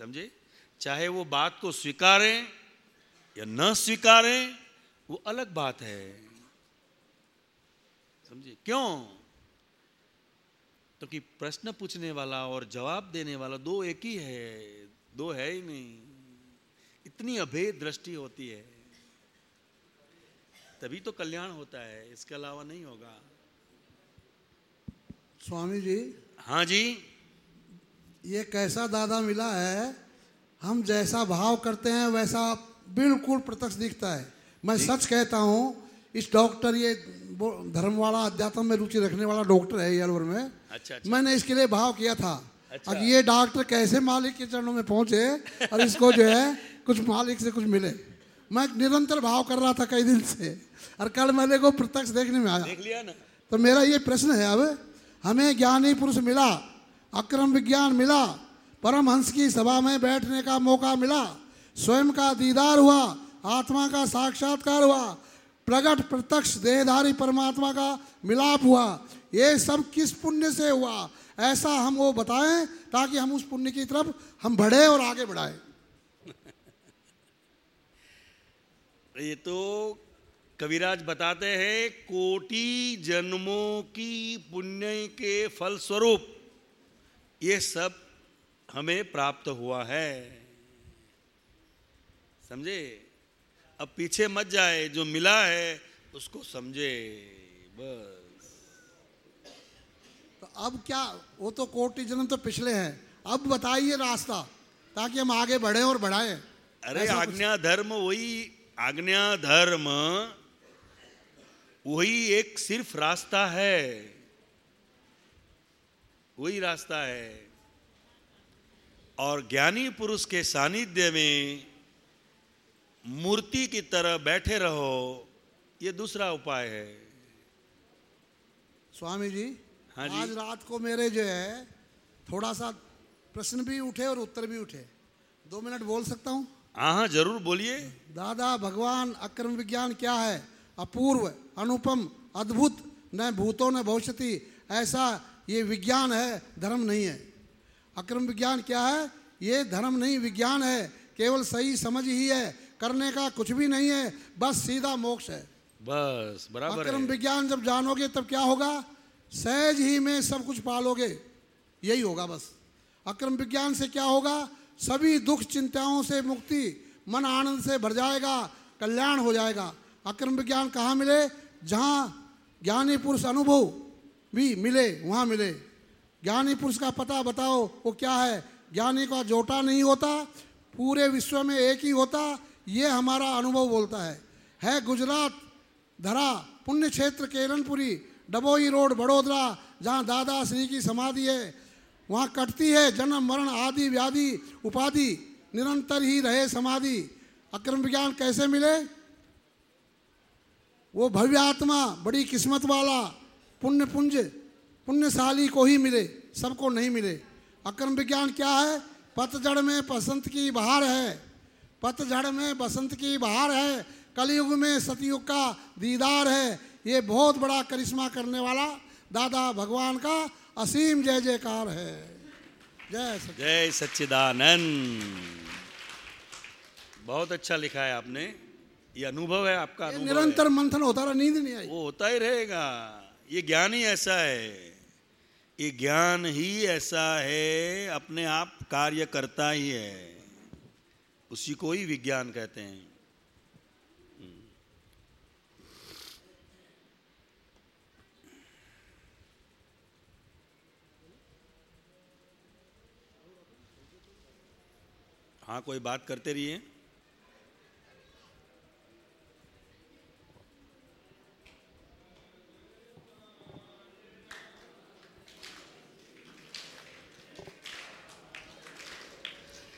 समझे? चाहे वो बात को स्वीकारें या न स्वीकारें वो अलग बात है। समझे? क्यों? तो कि प्रश्न पूछने वाला और जवाब देने वाला दो एक ही है दो है ही नहीं। इतनी अभेद दृष्टि होती है। तभी तो कल्याण होता है इसके अलावा नहीं होगा। स्वामी जी। हाँ जी। ये कैसा दादा मिला है हम जैसा भाव करते हैं वैसा बिल्कुल प्रत्यक्ष दिखता है। मैं सच कहता हूँ इस डॉक्टर ये धर्म वाला अध्यात्म में रुचि रखने वाला डॉक्टर है ये अलवर में। अच्छा अच्छा। मैंने इसके लिए भाव किया था। अच्छा। अब ये डॉक्टर कैसे मालिक के चरणों में पहुँचे और इसको जो है कुछ मालिक से कुछ मिले। मैं निरंतर भाव कर रहा था कई दिन से और कल मैंने को प्रत्यक्ष देखने में आया। देख लिया ना। तो मेरा ये प्रश्न है अब हमें ज्ञानी पुरुष मिला अक्रम विज्ञान मिला। परमहंस की सभा में बैठने का मौका मिला। स्वयं का दीदार हुआ, आत्मा का साक्षात्कार हुआ। प्रगट प्रत्यक्ष देहधारी परमात्मा का मिलाप हुआ। ये सब किस पुण्य से हुआ? ऐसा हम वो बताएँ ताकि हम उस पुण्य की तरफ़ हम बढ़े और आगे बढ़ाएँ। ये तो कविराज बताते हैं, कोटि जन्मों की पुण्य के फल स्वरूप ये सब हमें प्राप्त हुआ है। समझे? अब पीछे मत जाए जो मिला है उसको समझे। बस। तो अब क्या? वो तो कोटि जन्म तो पिछले हैं। अब बताइए रास्ता ताकि हम आगे बढ़े और बढ़ाएँ। अरे आज्ञा धर्म वही आज्ञा धर्म वही एक सिर्फ़ रास्ता है। वही रास्ता है। और ज्ञानी पुरुष के सानिध्य में मूर्ति की तरह बैठे रहो ये दूसरा उपाय है। स्वामी जी हाँ जी। आज रात को मेरे जो है थोड़ा सा प्रश्न भी उठे और उत्तर भी उठे। दो मिनट बोल सकता हूँ? हाँ हाँ ज़रूर बोलिए। दादा भगवान अक्रम विज्ञान क्या है? अपूर्व अनुपम अद्भुत न भूतों न भविष्य ऐसा ये विज्ञान है धर्म नहीं है। अक्रम विज्ञान क्या है? ये धर्म नहीं विज्ञान है। केवल सही समझ ही है। करने का कुछ भी नहीं है बस सीधा मोक्ष है। बस बराबर अक्रम विज्ञान जब जानोगे तब क्या होगा? सहज ही में सब कुछ पालोगे। यही होगा बस। अक्रम विज्ञान से क्या होगा? सभी दुख चिंताओं से मुक्ति मन आनंद से भर जाएगा कल्याण हो जाएगा। अक्रम विज्ञान कहाँ मिले? जहाँ ज्ञानी पुरुष अनुभव। भी मिले, वहाँ मिले। ज्ञानी पुरुष का पता बताओ, वो क्या है? ज्ञानी का जोटा नहीं होता, पूरे विश्व में एक ही होता, ये हमारा अनुभव बोलता है। है गुजरात, धरा, पुण्य क्षेत्र, केरनपुरी, डबोई रोड, बड़ोदरा, जहाँ दादा श्री की समाधि है। वहाँ कटती है जन्म, मरण, आदि, व्याधि, उपाधि, निरंतर ही रहे समाधि। अक्रम विज्ञान कैसे मिले? वो भव्य आत्मा, बड़ी किस्मत वाला पुण्य पुंज पुण्यशाली को ही मिले सबको नहीं मिले। अक्रम विज्ञान क्या है? पतझड़ में बसंत की बहार है। पतझड़ में बसंत की बहार है। कलयुग में सतयुग का दीदार है। ये बहुत बड़ा करिश्मा करने वाला दादा भगवान का असीम जय जयकार है। जय जय सच्चिदानंद। बहुत अच्छा लिखा है आपने। ये अनुभव है आपका निरंतर मंथन होता रहा नींद नहीं आई। वो होता ही रहेगा। ये ज्ञान ही ऐसा है। ये ज्ञान ही ऐसा है, अपने आप कार्य करता ही है। उसी को ही विज्ञान कहते हैं। हाँ कोई बात करते रहिए।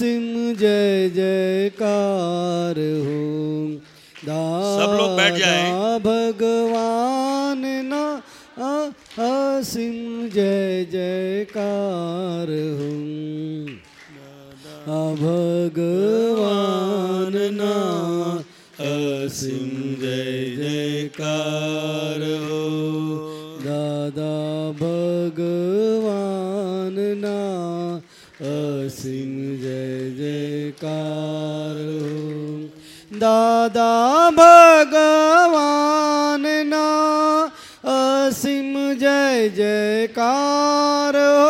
असीम जय जयकार हो। सब लोग बैठ जाएँ। दादा भगवान ना असीम जय जयकार हो। भगवान ना असीम जय जयकार हो। दादा भगवान ना असीम जय जयकार दादा भगवान ना असीम जय जयकार हो।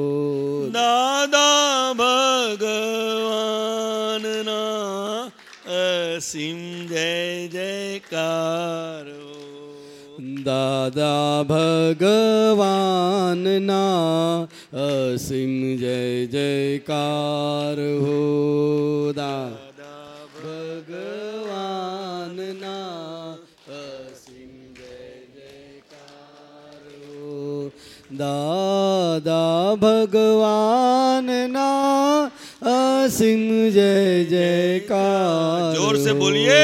भगवान ना असीम जय जयकार हो दादा भगवान ना असीम जय जयकार हो दादा भगवान ना असीम जय जयकार ज़ोर से। बोलिए।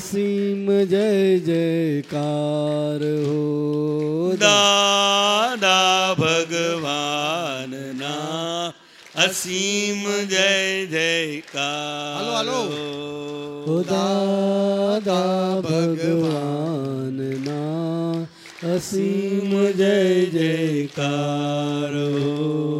અસીમ જય જયકાર હો દાદા ભગવાનના અસીમ જય જયકાર હલો હલો દાદા ભગવાનના અસીમ જય જયકાર હો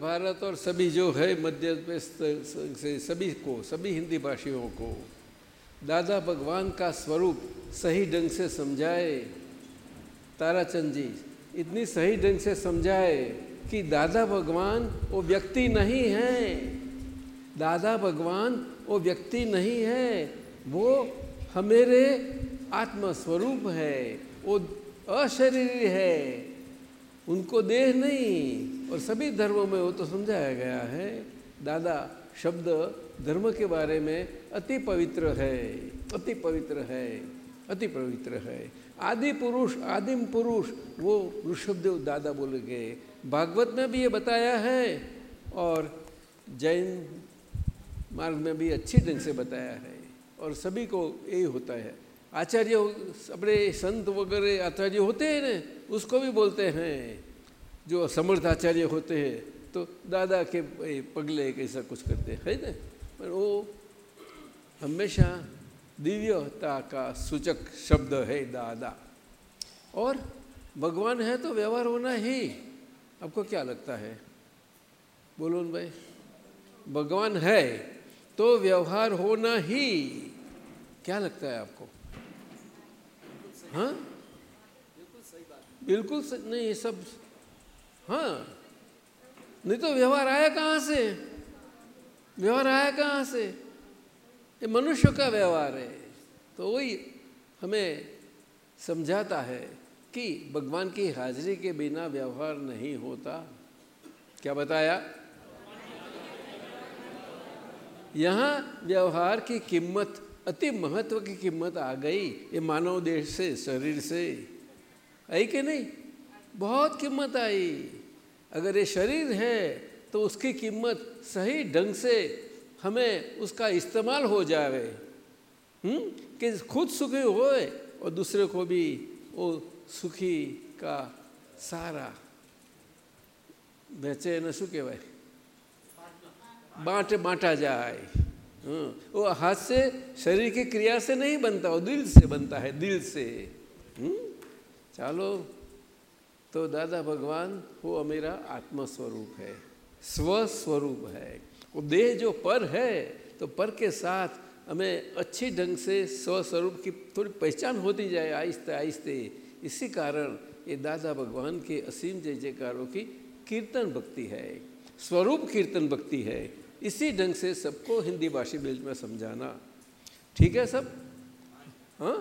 भारत और सभी जो है मध्य से सभी को, सभी हिंदी भाषियों को, दादा भगवान का स्वरूप सही ढंग से समझाए। ताराचंद जी, इतनी सही ढंग से समझाए कि दादा भगवान वो व्यक्ति नहीं है। दादा भगवान वो व्यक्ति नहीं है, वो हमेरे आत्म स्वरूप है, वो अशरीरी है, उनको देह नहीं। और सभी धर्मों में वो तो समझाया गया है, दादा, शब्द धर्म के बारे में अति पवित्र है, अति पवित्र है, अति पवित्र है। आदि पुरुष, आदिम पुरुष, वो ऋषभदेव दादा बोले गए। भागवत में भी ये बताया है और जैन मार्ग में भी अच्छी ढंग से बताया है और सभी को यही होता है। आचार्य, अपने संत वगैरह आचार्य होते हैं ना, उसको भी बोलते हैं। जो समर्थ आचार्य होते हैं तो दादा के पगले कैसा कुछ करते हैं ना? पर वो हमेशा दिव्यता का सूचक शब्द है दादा। और भगवान है तो व्यवहार होना ही। आपको क्या लगता है? बोलो न भाई। भगवान है तो व्यवहार होना ही। क्या लगता है आपको? हाँ? बिल्कुल सही। नहीं, ये सब हाँ। नहीं तो व्यवहार आया कहाँ से? व्यवहार आया कहाँ से? ये मनुष्य का व्यवहार है। तो वही हमें समझाता है कि भगवान की हाजिरी के बिना व्यवहार नहीं होता। क्या बताया? यहाँ व्यवहार की कीमत, अति महत्व की कीमत आ गई ये मानव देश से, शरीर से। आई कि नहीं? बहुत कीमत आई अगर ये शरीर है तो उसकी कीमत सही ढंग से हमें उसका इस्तेमाल हो जावे हुँ? कि खुद सुखी होए और दूसरे को भी वो सुखी का सारा बेचे न શું કહેવાય बांट बांटा जाए हाँ, वो हाथ से शरीर की क्रिया से नहीं बनता वो दिल से बनता है दिल से हुँ? चलो तो दादा भगवान, वो मेरा आत्म स्वरूप है स्व स्वरूप है। वो देह जो पर है तो पर के साथ हमें अच्छी ढंग से स्व स्वरूप की थोड़ी पहचान होती जाए आहिस्ते आहिस्ते। इसी कारण ये दादा भगवान के असीम जय जयकारों की कीर्तन भक्ति है, स्वरूप कीर्तन भक्ति है। इसी ढंग से सबको हिंदी भाषी बेल्ट में समझाना। ठीक है सब? हाँ?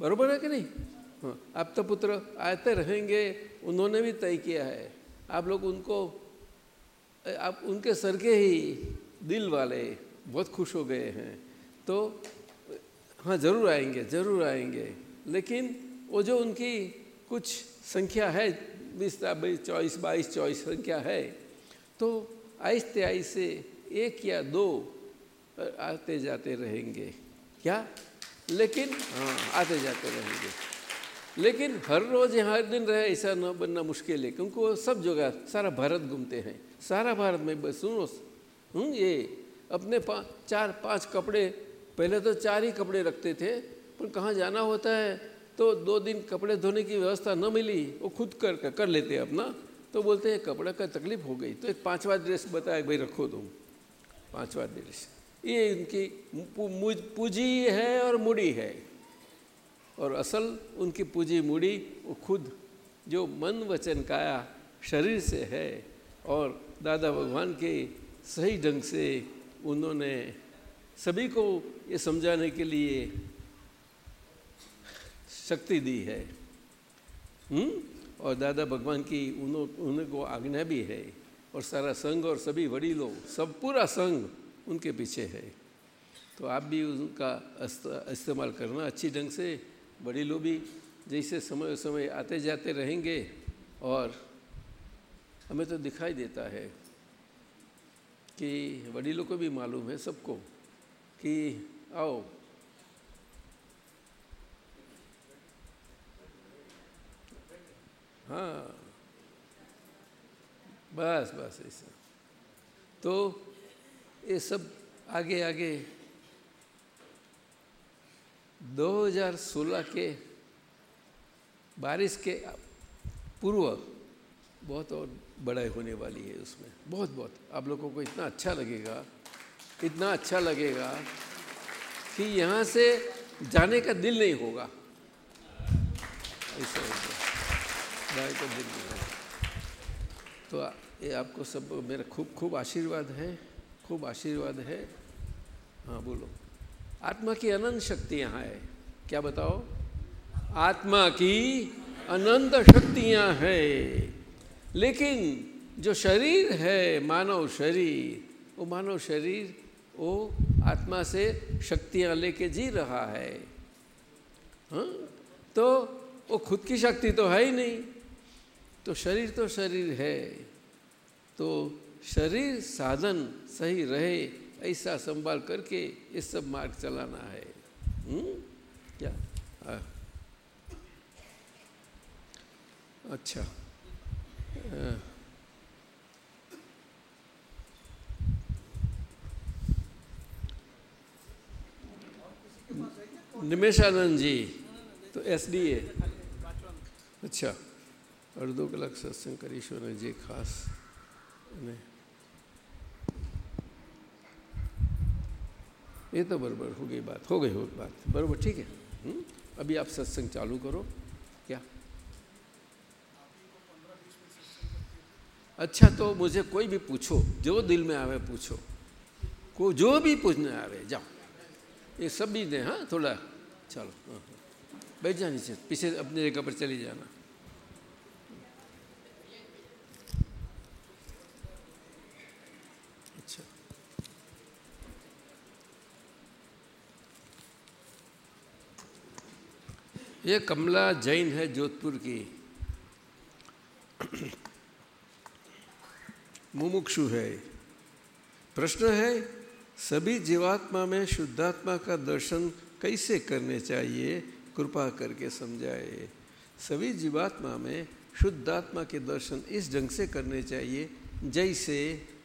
बरोबर है कि नहीं? हाँ आप तो पुत्र आते रहेंगे, उन्होंने भी तय किया है। आप लोग उनको आप उनके सर के ही दिल वाले बहुत खुश हो गए हैं। तो हाँ ज़रूर आएँगे ज़रूर आएँगे। लेकिन वो जो उनकी कुछ संख्या है, बीस बीस, चौबीस, बाईस, चौबीस संख्या है तो आहिस्ते आहिस्ते एक या दो आते जाते रहेंगे। क्या? लेकिन हाँ आते जाते रहेंगे। लेकिन हर रोज़ यहाँ हर दिन रहे ऐसा न बनना मुश्किल है क्योंकि वो सब जगह सारा भारत घूमते हैं। सारा भारत में बस सुनो हूँ ये अपने पा, चार पाँच कपड़े पहले तो चार ही कपड़े रखते थे पर कहाँ जाना होता है? तो दो दिन कपड़े धोने की व्यवस्था न मिली वो खुद कर कर कर लेते अपना तो बोलते हैं कपड़ा का तकलीफ़ हो गई। तो एक पाँचवा ड्रेस बताया भाई रखो तुम। पाँचवा ड्रेस। ये इनकी पूजी है और मुड़ी है। और असल उनकी पूजी मुड़ी वो खुद, जो मन वचन काया शरीर से है। और दादा भगवान के सही ढंग से उन्होंने सभी को ये समझाने के लिए शक्ति दी है। हुँ? और दादा भगवान की उनको आज्ञा भी है। और सारा संघ और सभी वड़ी लोग, सब पूरा संघ उनके पीछे है। तो आप भी उनका इस्तेमाल करना अच्छी ढंग से वडीलों भी जैसे समय समय आते जाते रहेंगे और हमें तो दिखाई देता है कि वडीलों को भी मालूम है सबको कि आओ। हाँ। बस बस ऐसा। तो ये सब आगे आगे 2016 के बारिश के पूर्व बहुत और बड़ाई होने वाली है उसमें। बहुत बहुत। आप लोगों को इतना अच्छा लगेगा, इतना अच्छा लगेगा कि यहाँ से जाने का दिल नहीं होगा। ऐसा जाने का दिल नहीं होगा। तो ये आपको सब मेरा खूब खूब आशीर्वाद है, खूब आशीर्वाद है। हाँ बोलो। आत्मा की अनंत शक्ति यहाँ है। क्या बताओ? आत्मा की अनंत शक्तियाँ हैं। लेकिन जो शरीर है, मानव शरीर, वो मानव शरीर, वो आत्मा से शक्तियाँ लेके जी रहा है। हाँ? तो वो खुद की शक्ति तो है ही नहीं। तो शरीर तो शरीर है। तो शरीर साधन सही रहे ऐसा संभाल करके ये सब मार्ग चलाना है हुँ? हम्म? क्या आ, अच्छा નિમેશાનંદ જી તો એસડીએ અચ્છા અડધો કલાક સત્સંગ કરીશું અને જે ખાસ અને ये तो बराबर हो गई बात हो गई हो बात बराबर ठीक है। अभी आप सत्संग चालू करो। क्या? अच्छा तो मुझे कोई भी पूछो जो दिल में आवे पूछो। को जो भी पूछने आवे जाओ। ये सब भी दें हाँ थोड़ा चलो हाँ, हाँ। बैठ जाने से पीछे अपनी जगह पर चले जाना अच्छा ये कमला जैन है जोधपुर की। मुमुक्षु है। प्रश्न है, सभी जीवात्मा में शुद्धात्मा का दर्शन कैसे करने चाहिए? कृपा करके समझाए। सभी जीवात्मा में शुद्धात्मा के दर्शन इस ढंग से करने चाहिए, जैसे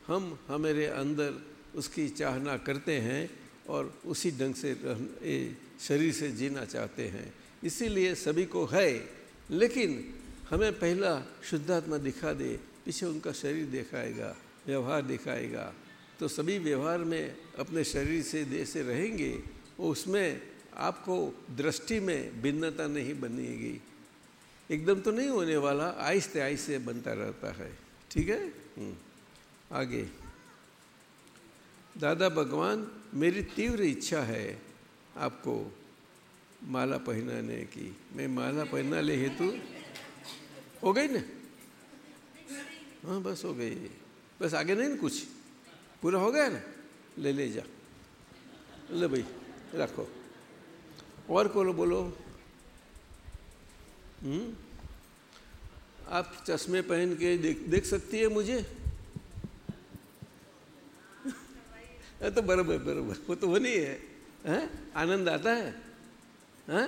हम हमारे अंदर उसकी चाहना करते हैं और उसी ढंग से शरीर से जीना चाहते हैं। इसीलिए सभी को है लेकिन हमें पहला शुद्धात्मा दिखा दे पीछे उनका शरीर दिखाएगा व्यवहार दिखाएगा। तो सभी व्यवहार में अपने शरीर से देश से रहेंगे उसमें आपको दृष्टि में भिन्नता नहीं बनेगी। एकदम तो नहीं होने वाला आहिस्ते आहिस्ते बनता रहता है। ठीक है? हम्म, आगे। दादा भगवान मेरी तीव्र इच्छा है आपको। माला पहनाने की। मैं माला पहना ले हेतु हो गई ना? हाँ बस हो गई। बस आगे नहीं ना कुछ? पूरा हो गया ना? ले ले जा। ले भाई, रखो। और को बोलो? हम्म? आप चश्मे पहन के देख देख सकती है मुझे? तो बराबर बराबर। वो तो वो नहीं है। हैं? आनंद आता है? हैं?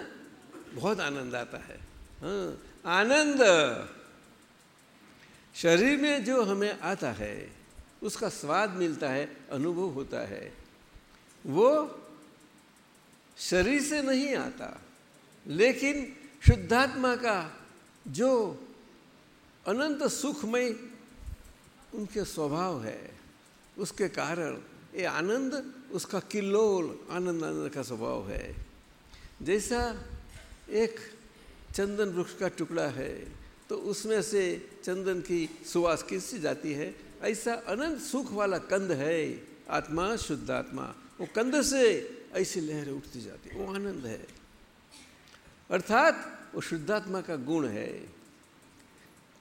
बहुत आनंद आता है। हाँ आनंद। शरीर में जो हमें आता है, उसका स्वाद मिलता है, अनुभव होता है। वो शरीर से नहीं आता, लेकिन शुद्धात्मा का जो अनंत सुखमय उनके स्वभाव है, उसके कारण ये आनंद, उसका किल्लोल आनंद आनंद का स्वभाव है। जैसा एक चंदन वृक्ष का टुकड़ा है तो उसमें से चंदन की सुवास किससे जाती है। ऐसा अनंत सुख वाला कंद है, आत्मा शुद्ध आत्मा वो कंद से ऐसी लहरें उठती जाती, वो आनंद है। अर्थात वो शुद्धात्मा का गुण है।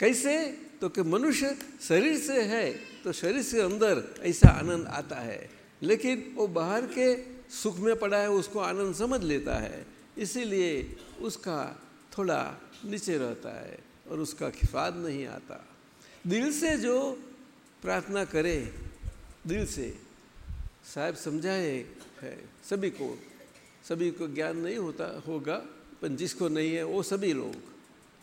कैसे? तो कि मनुष्य शरीर से है तो शरीर से अंदर ऐसा आनंद आता है, लेकिन वो बाहर के सुख में पड़ा है, उसको आनंद समझ लेता है। इसीलिए उसका थोड़ा नीचे रहता है और उसका खिफाद नहीं आता। दिल से जो प्रार्थना करे, दिल से, साहब समझाए है, सभी को। सभी को ज्ञान नहीं होता होगा, पर जिसको नहीं है, वो सभी लोग।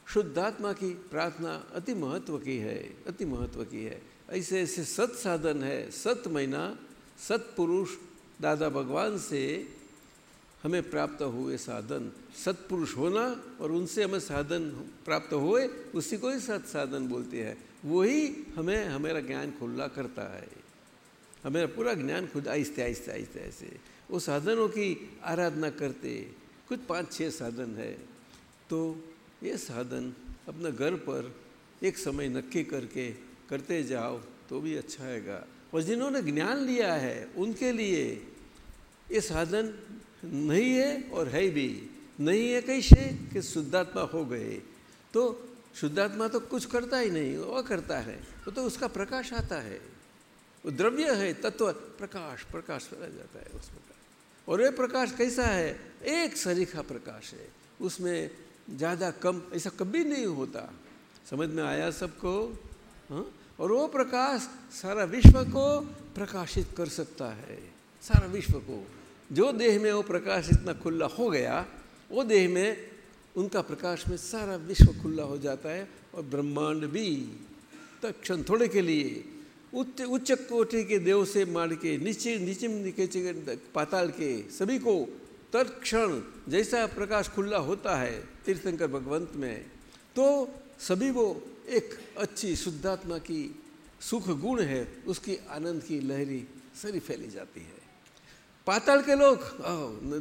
शुद्धात्मा की प्रार्थना अति महत्व की है, अति महत्व की है। ऐसे ऐसे सत साधन है सत महीना सत्पुरुष दादा भगवान से हमें प्राप्त हुए साधन, सत्पुरुष होना और उनसे हमें साधन प्राप्त हुए, उसी को ही सत साधन बोलते हैं। वही हमें, हमारा ज्ञान खुला करता है। हमें पूरा ज्ञान खुद आहिस्ते आहिस्ते आहिस्ते ऐसे वो साधनों की आराधना करते। कुछ पाँच छः साधन है। तो ये साधन अपने घर पर एक समय नक्की करके करते जाओ तो भी अच्छा हैगा और जिन्होंने ज्ञान लिया है, उनके लिए ये साधन नहीं है और है भी। नहीं है कैसे कि शुद्धात्मा हो गए? तो शुद्धात्मा तो कुछ करता ही नहीं वो करता है। वो तो उसका प्रकाश आता है। वो द्रव्य है, तत्व, प्रकाश प्रकाश फैला जाता है उसमें। और ये प्रकाश कैसा है? एक सरीखा प्रकाश है। उसमें ज़्यादा कम, ऐसा कभी नहीं होता। समझ में आया सबको? हाँ? और वो प्रकाश सारा विश्व को प्रकाशित कर सकता है। सारा विश्व को। जो देह में वो प्रकाश इतना खुला हो गया, वो देह में उनका प्रकाश में सारा विश्व खुला हो जाता है और ब्रह्मांड भी। तक्षण थोड़े के लिए उच्च उच्च कोटि के देव से मार के नीचे नीचे नीचे पाताल के सभी को तत्क्षण जैसा प्रकाश खुला होता है तीर्थंकर भगवंत में तो सभी वो एक अच्छी शुद्धात्मा की सुख गुण है, उसकी आनंद की लहरी सारी फैली जाती है। पाताल के लोग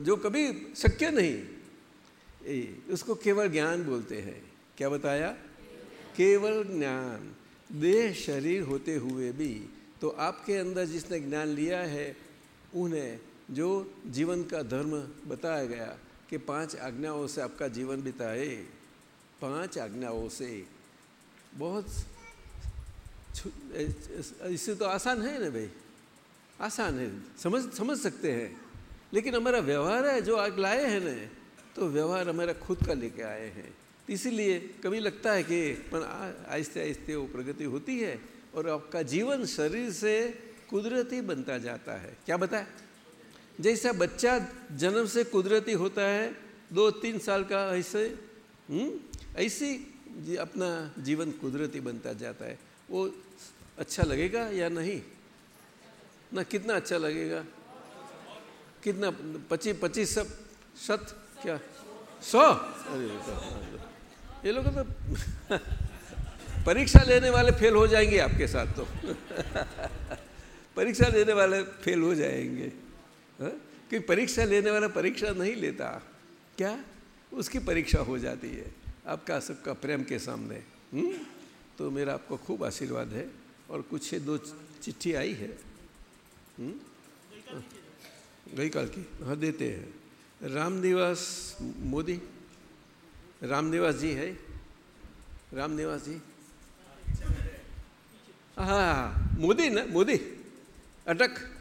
जो कभी शक्य नहीं। उसको केवल ज्ञान बोलते हैं। क्या बताया? केवल ज्ञान। देह शरीर होते हुए भी तो आपके अंदर जिसने ज्ञान लिया है, उन्हें जो जीवन का धर्म बताया गया कि पाँच आज्ञाओं से आपका जीवन बिताए, पाँच आज्ञाओं से बहुत इससे तो आसान है ना भाई? आसान है। समझ समझ सकते हैं। लेकिन हमारा व्यवहार है जो आग लाए हैं ना तो व्यवहार हमारा खुद का लेके आए हैं। इसीलिए कभी लगता है कि आहिस्ते आहिस्ते वो प्रगति होती है और आपका जीवन शरीर से कुदरती बनता जाता है। क्या बताए जैसा बच्चा जन्म से कुदरती होता है दो तीन साल का ऐसे हम्म, ऐसी अपना जीवन कुदरती बनता जाता है। वो अच्छा लगेगा या नहीं? ना कितना अच्छा लगेगा? कितना पच्चीस पच्चीस सब शत क्या? सौ? अरे ये लोग तो परीक्षा लेने वाले फेल हो जाएँगे आपके साथ तो। परीक्षा लेने वाले फेल हो जाएँगे। हाँ? कि परीक्षा लेने वाला परीक्षा नहीं लेता। क्या? उसकी परीक्षा हो जाती है। आपका सबका प्रेम के सामने। हुँ? हम्म? तो मेरा आपको खूब आशीर्वाद है और कुछ दो चिट्ठी आई है। हम्म? गई काल की। हाँ देते हैं। रामनिवास मोदी। रामनिवास जी है? रामनिवास जी? हाँ मोदी ना, मोदी। अटक।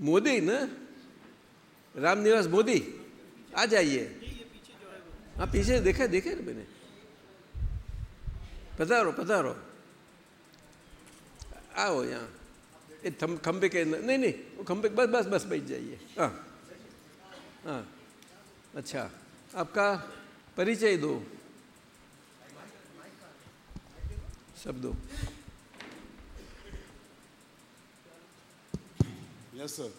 मोदी ना? रामनिवास मोदी। आ जाइए। हाँ पीछे देखा देखे ना मैंने। पधारो पधारो आओ यहाँ। खंबे के नहीं नहीं वो खंबे बस बस बस बैठ जाइए। हाँ हाँ। अच्छा आपका परिचय दो। शब्दों यस सर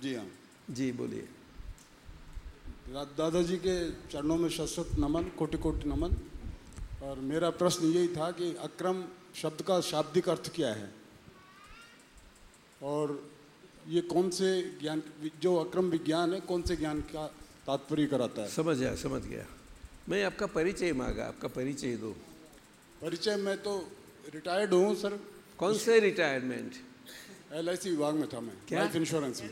जी हाँ। जी बोलिए। दादाजी के चरणों में शस्त्र नमन कोटि कोटि नमन। और मेरा प्रश्न यही था कि अक्रम शब्द का शाब्दिक अर्थ क्या है? और ये कौन से ज्ञान जो अक्रम विज्ञान है कौन से ज्ञान का तात्पर्य कराता है? समझ गया समझ गया। मैं आपका परिचय मांगा आपका परिचय दो। परिचय मैं तो रिटायर्ड हूँ सर। कौन से रिटायरमेंट? एल विभाग में था मैं। Life insurance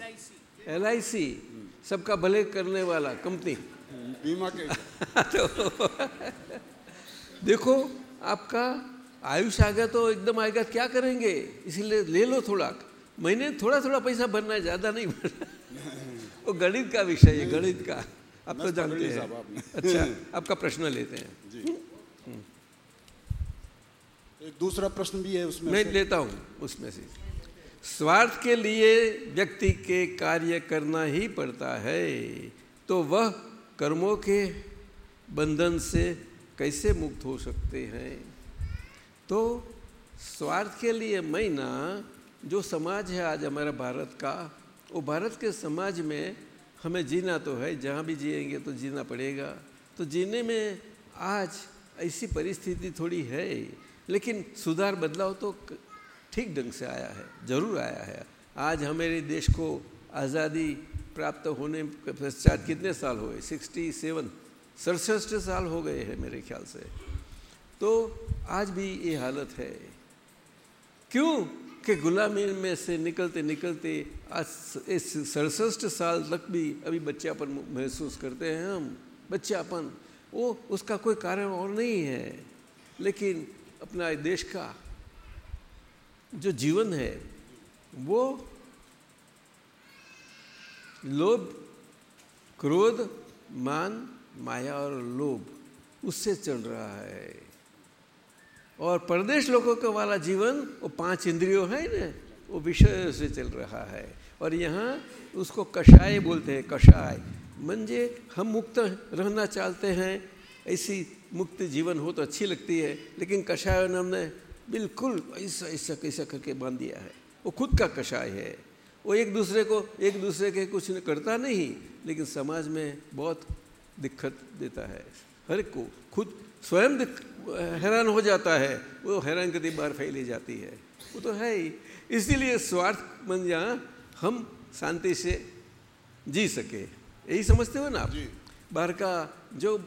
L I C? सबका भले करने वाला कंपनी। बीमा के तो देखो आपका आयुष आ गया तो एकदम आएगा क्या करेंगे? इसीलिए ले लो थोड़ा। महीने थोड़ा थोड़ा पैसा भरना है ज़्यादा नहीं भरना। वो गणित का विषय है गणित का। आप तो जानते हैं। अच्छा आपका प्रश्न लेते हैं। जी। एक दूसरा प्रश्न भी है उसमें मैं लेता हूँ उसमें से। स्वार्थ के लिए व्यक्ति के कार्य करना ही पड़ता है। तो वह कर्मों के बंधन से कैसे मुक्त हो सकते हैं? तो स्वार्थ के लिए मैं ना जो समाज है आज हमारा भारत का, वो भारत के समाज में हमें जीना तो है, जहाँ भी जिएँगे तो जीना पड़ेगा। तो जीने में आज ऐसी परिस्थिति थोड़ी है, लेकिन सुधार, बदलाव तो ठीक ढंग से आया है, ज़रूर आया है। आज हमारे देश को आज़ादी प्राप्त होने के पश्चात कितने साल हुए? सिक्सटी सेवन सड़सठ साल हो गए हैं मेरे ख्याल से। तो आज भी ये हालत है। क्यों कि गुलामी में से निकलते निकलते आज इस सड़सठ साल तक भी अभी बच्चापन महसूस करते हैं हम, बच्चापन। वो, उसका कोई कारण और नहीं है। लेकिन अपना देश का जो जीवन है, वो लोभ, क्रोध, मान, माया और लोभ, उससे चल रहा है। और परदेश लोगों का वाला जीवन, वो पाँच इंद्रियों है ना, वो विषय से चल रहा है। और यहाँ उसको कषाय बोलते हैं, कषाय। म्हणजे हम मुक्त रहना चाहते हैं, ऐसी मुक्त जीवन हो तो अच्छी लगती है, लेकिन कषाय नाम ने बिल्कुल ऐसा ऐसा कैसा करके बाँध दिया है। वो खुद का कषाय है। वो एक दूसरे को एक दूसरे के कुछ करता नहीं लेकिन समाज में बहुत दिक्कत देता है। हर एक को खुद स्वयं हैरान हो जाता है। वो हैरान गति बाहर फैली जाती है। वो तो है ही। इसीलिए स्वार्थ बन जा हम शांति से जी सके। यही समझते हो ना आप? बाहर का जो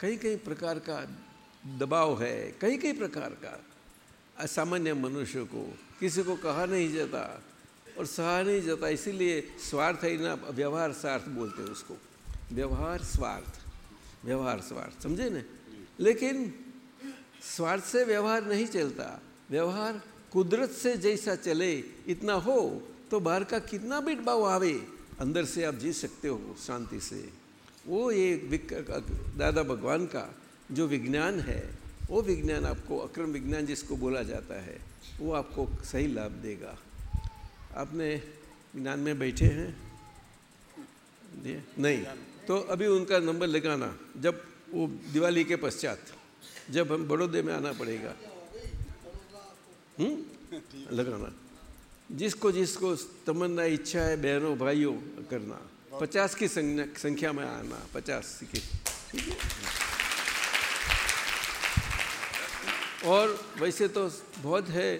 कई कई प्रकार का दबाव है कई कई प्रकार का। असामान्य मनुष्य को किसी को कहा नहीं जाता और सहा नहीं जाता, इसीलिए स्वार्थ है ना, व्यवहार स्वार्थ बोलते हैं उसको। व्यवहार स्वार्थ व्यवहार स्वार्थ, समझे ना? लेकिन स्वार्थ से व्यवहार नहीं चलता। व्यवहार कुदरत से जैसा चले, इतना हो तो बाहर का कितना भी दबाव आवे, अंदर से आप जी सकते हो शांति से। वो ये दादा भगवान का जो विज्ञान है, वो विज्ञान आपको, अक्रम विज्ञान जिसको बोला जाता है, वो आपको सही लाभ देगा। आपने ज्ञान में बैठे हैं? नहीं। तो अभी उनका नंबर लगाना, जब वो दिवाली के पश्चात, जब हम बड़ौदे में आना पड़ेगा। हम्म? लगाना। जिसको जिसको तमन्ना, इच्छा है, बहनों, भाइयों, करना। पचास की संख्या में आना, पचास की। ठीक है? और वैसे तो बहुत है,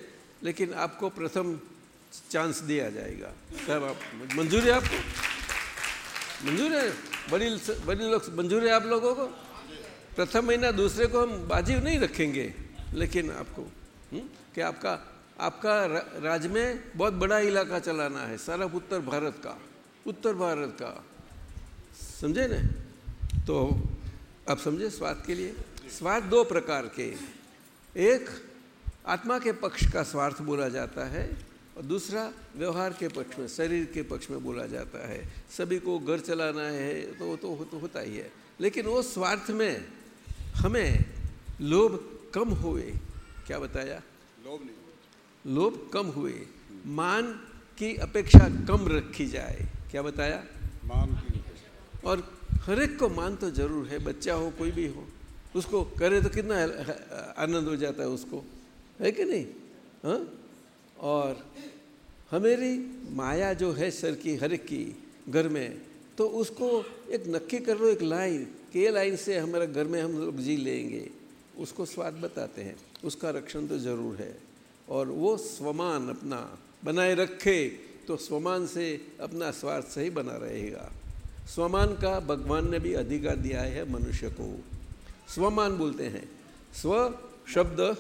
लेकिन आपको प्रथम चांस दिया जाएगा। तब आप मंजूर है आपको? मंजूर है? बड़ी बड़ी लोग, मंजूर है आप लोगों को? प्रथम महीना दूसरे को हम बाजी नहीं रखेंगे, लेकिन आपको हुँ? कि आपका आपका राज्य में बहुत बड़ा इलाका चलाना है, सारा उत्तर भारत का, उत्तर भारत का। समझे ना? तो आप समझे स्वाद के लिए? स्वाद दो प्रकार के एक आत्मा के पक्ष का स्वार्थ बोला जाता है और दूसरा व्यवहार के पक्ष में शरीर के पक्ष में बोला जाता है। सभी को घर चलाना है तो वो तो, तो होता ही है। लेकिन वो स्वार्थ में हमें लोभ कम हुए। क्या बताया? लोभ नहीं लोभ कम हुए। मान की अपेक्षा कम रखी जाए। क्या बताया? मान की और हर एक को मान तो ज़रूर है बच्चा हो कोई भी हो। उसको करे तो कितना आनंद हो जाता है उसको। है कि नहीं? हाँ? और हमारी माया जो है सर की, हर की, घर में तो उसको एक नक्की कर लो, एक लाइन, कि लाइन से हमारे घर में हम लोग जी लेंगे। उसको स्वाद बताते हैं। उसका रक्षण तो ज़रूर है। और वो स्वमान अपना बनाए रखे तो स्वमान से अपना स्वार्थ सही बना रहेगा। स्वमान का भगवान ने भी अधिकार दिया है मनुष्य को। स्वमान बोलते हैं। स्व शब्द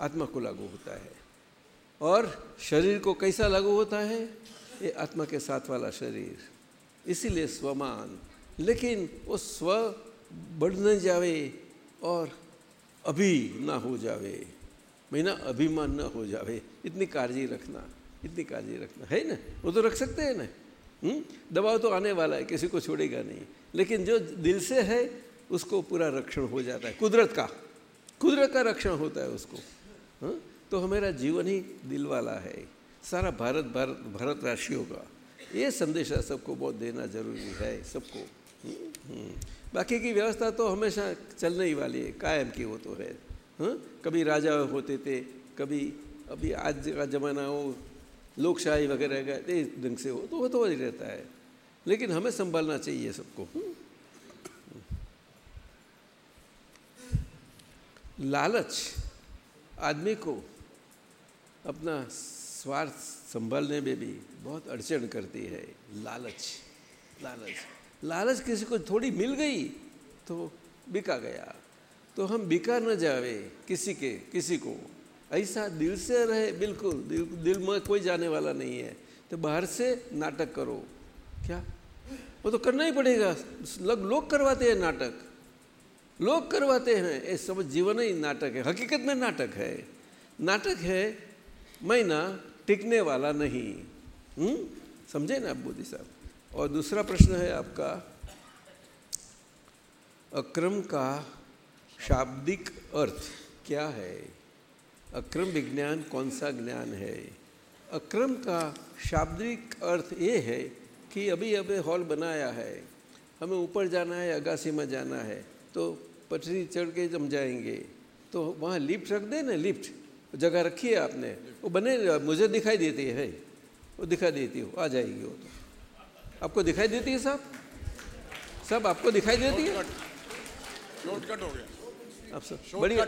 आत्मा को लागू होता है। और शरीर को कैसा लागू होता है? ये आत्मा के साथ वाला शरीर। इसीलिए स्वमान। लेकिन वो स्व बढ़ न जावे और अभी ना हो जावे। महीना अभिमान न हो जावे। इतनी काळजी रखना, इतनी काळजी रखना। है ना? वो तो रख सकते हैं ना? हम्म? दबाव तो आने वाला है, किसी को छोड़ेगा नहीं। लेकिन जो दिल से है उसको पूरा रक्षण हो जाता है। कुदरत का। कुदरत का रक्षण होता है उसको। हाँ? तो हमारा जीवन ही दिल वाला है। सारा भारत भारत भारत राशियों का। ये संदेशा सबको बहुत देना ज़रूरी है सबको। हम्म। बाकी की व्यवस्था तो हमेशा चलने ही वाली है। कायम की वो तो है। हाँ? कभी राजा होते थे, कभी अभी आज का जमाना हो, लोकशाही वगैरह का इस ढंग से हो तो वो तो वही रहता है। लेकिन हमें संभालना चाहिए सबको। हम्म। लालच आदमी को अपना स्वार्थ संभालने में भी बहुत अड़चन करती है। लालच लालच। लालच किसी को थोड़ी मिल गई तो बिका गया। तो हम बिका न जावे किसी के, किसी को। ऐसा दिल से रहे, बिल्कुल दिल दिल में कोई जाने वाला नहीं है। तो बाहर से नाटक करो। क्या? वो तो करना ही पड़ेगा। लग करवाते हैं नाटक। लोग करवाते हैं। ये सब जीवन ही नाटक है। हकीकत में नाटक है। नाटक है महीना टिकने वाला नहीं। हम्म? समझे ना आप मोदी साहब? और दूसरा प्रश्न है आपका, अक्रम का शाब्दिक अर्थ क्या है? अक्रम विज्ञान कौन सा ज्ञान है? अक्रम का शाब्दिक अर्थ ये है कि अभी अभी हॉल बनाया है। हमें ऊपर जाना है, अगासी में जाना है। तो पटरी चढ़ के हम जाएँगे तो वहाँ लिफ्ट रख दे ना लिफ्ट। जगह रखी है आपने। वो बने मुझे दिखाई देती है वो दिखाई देती हो आ जाएगी वो तो। आपको दिखाई देती है साहब सब आपको दिखाई देती है? शॉर्टकट हो गया। आप सब बढ़िया।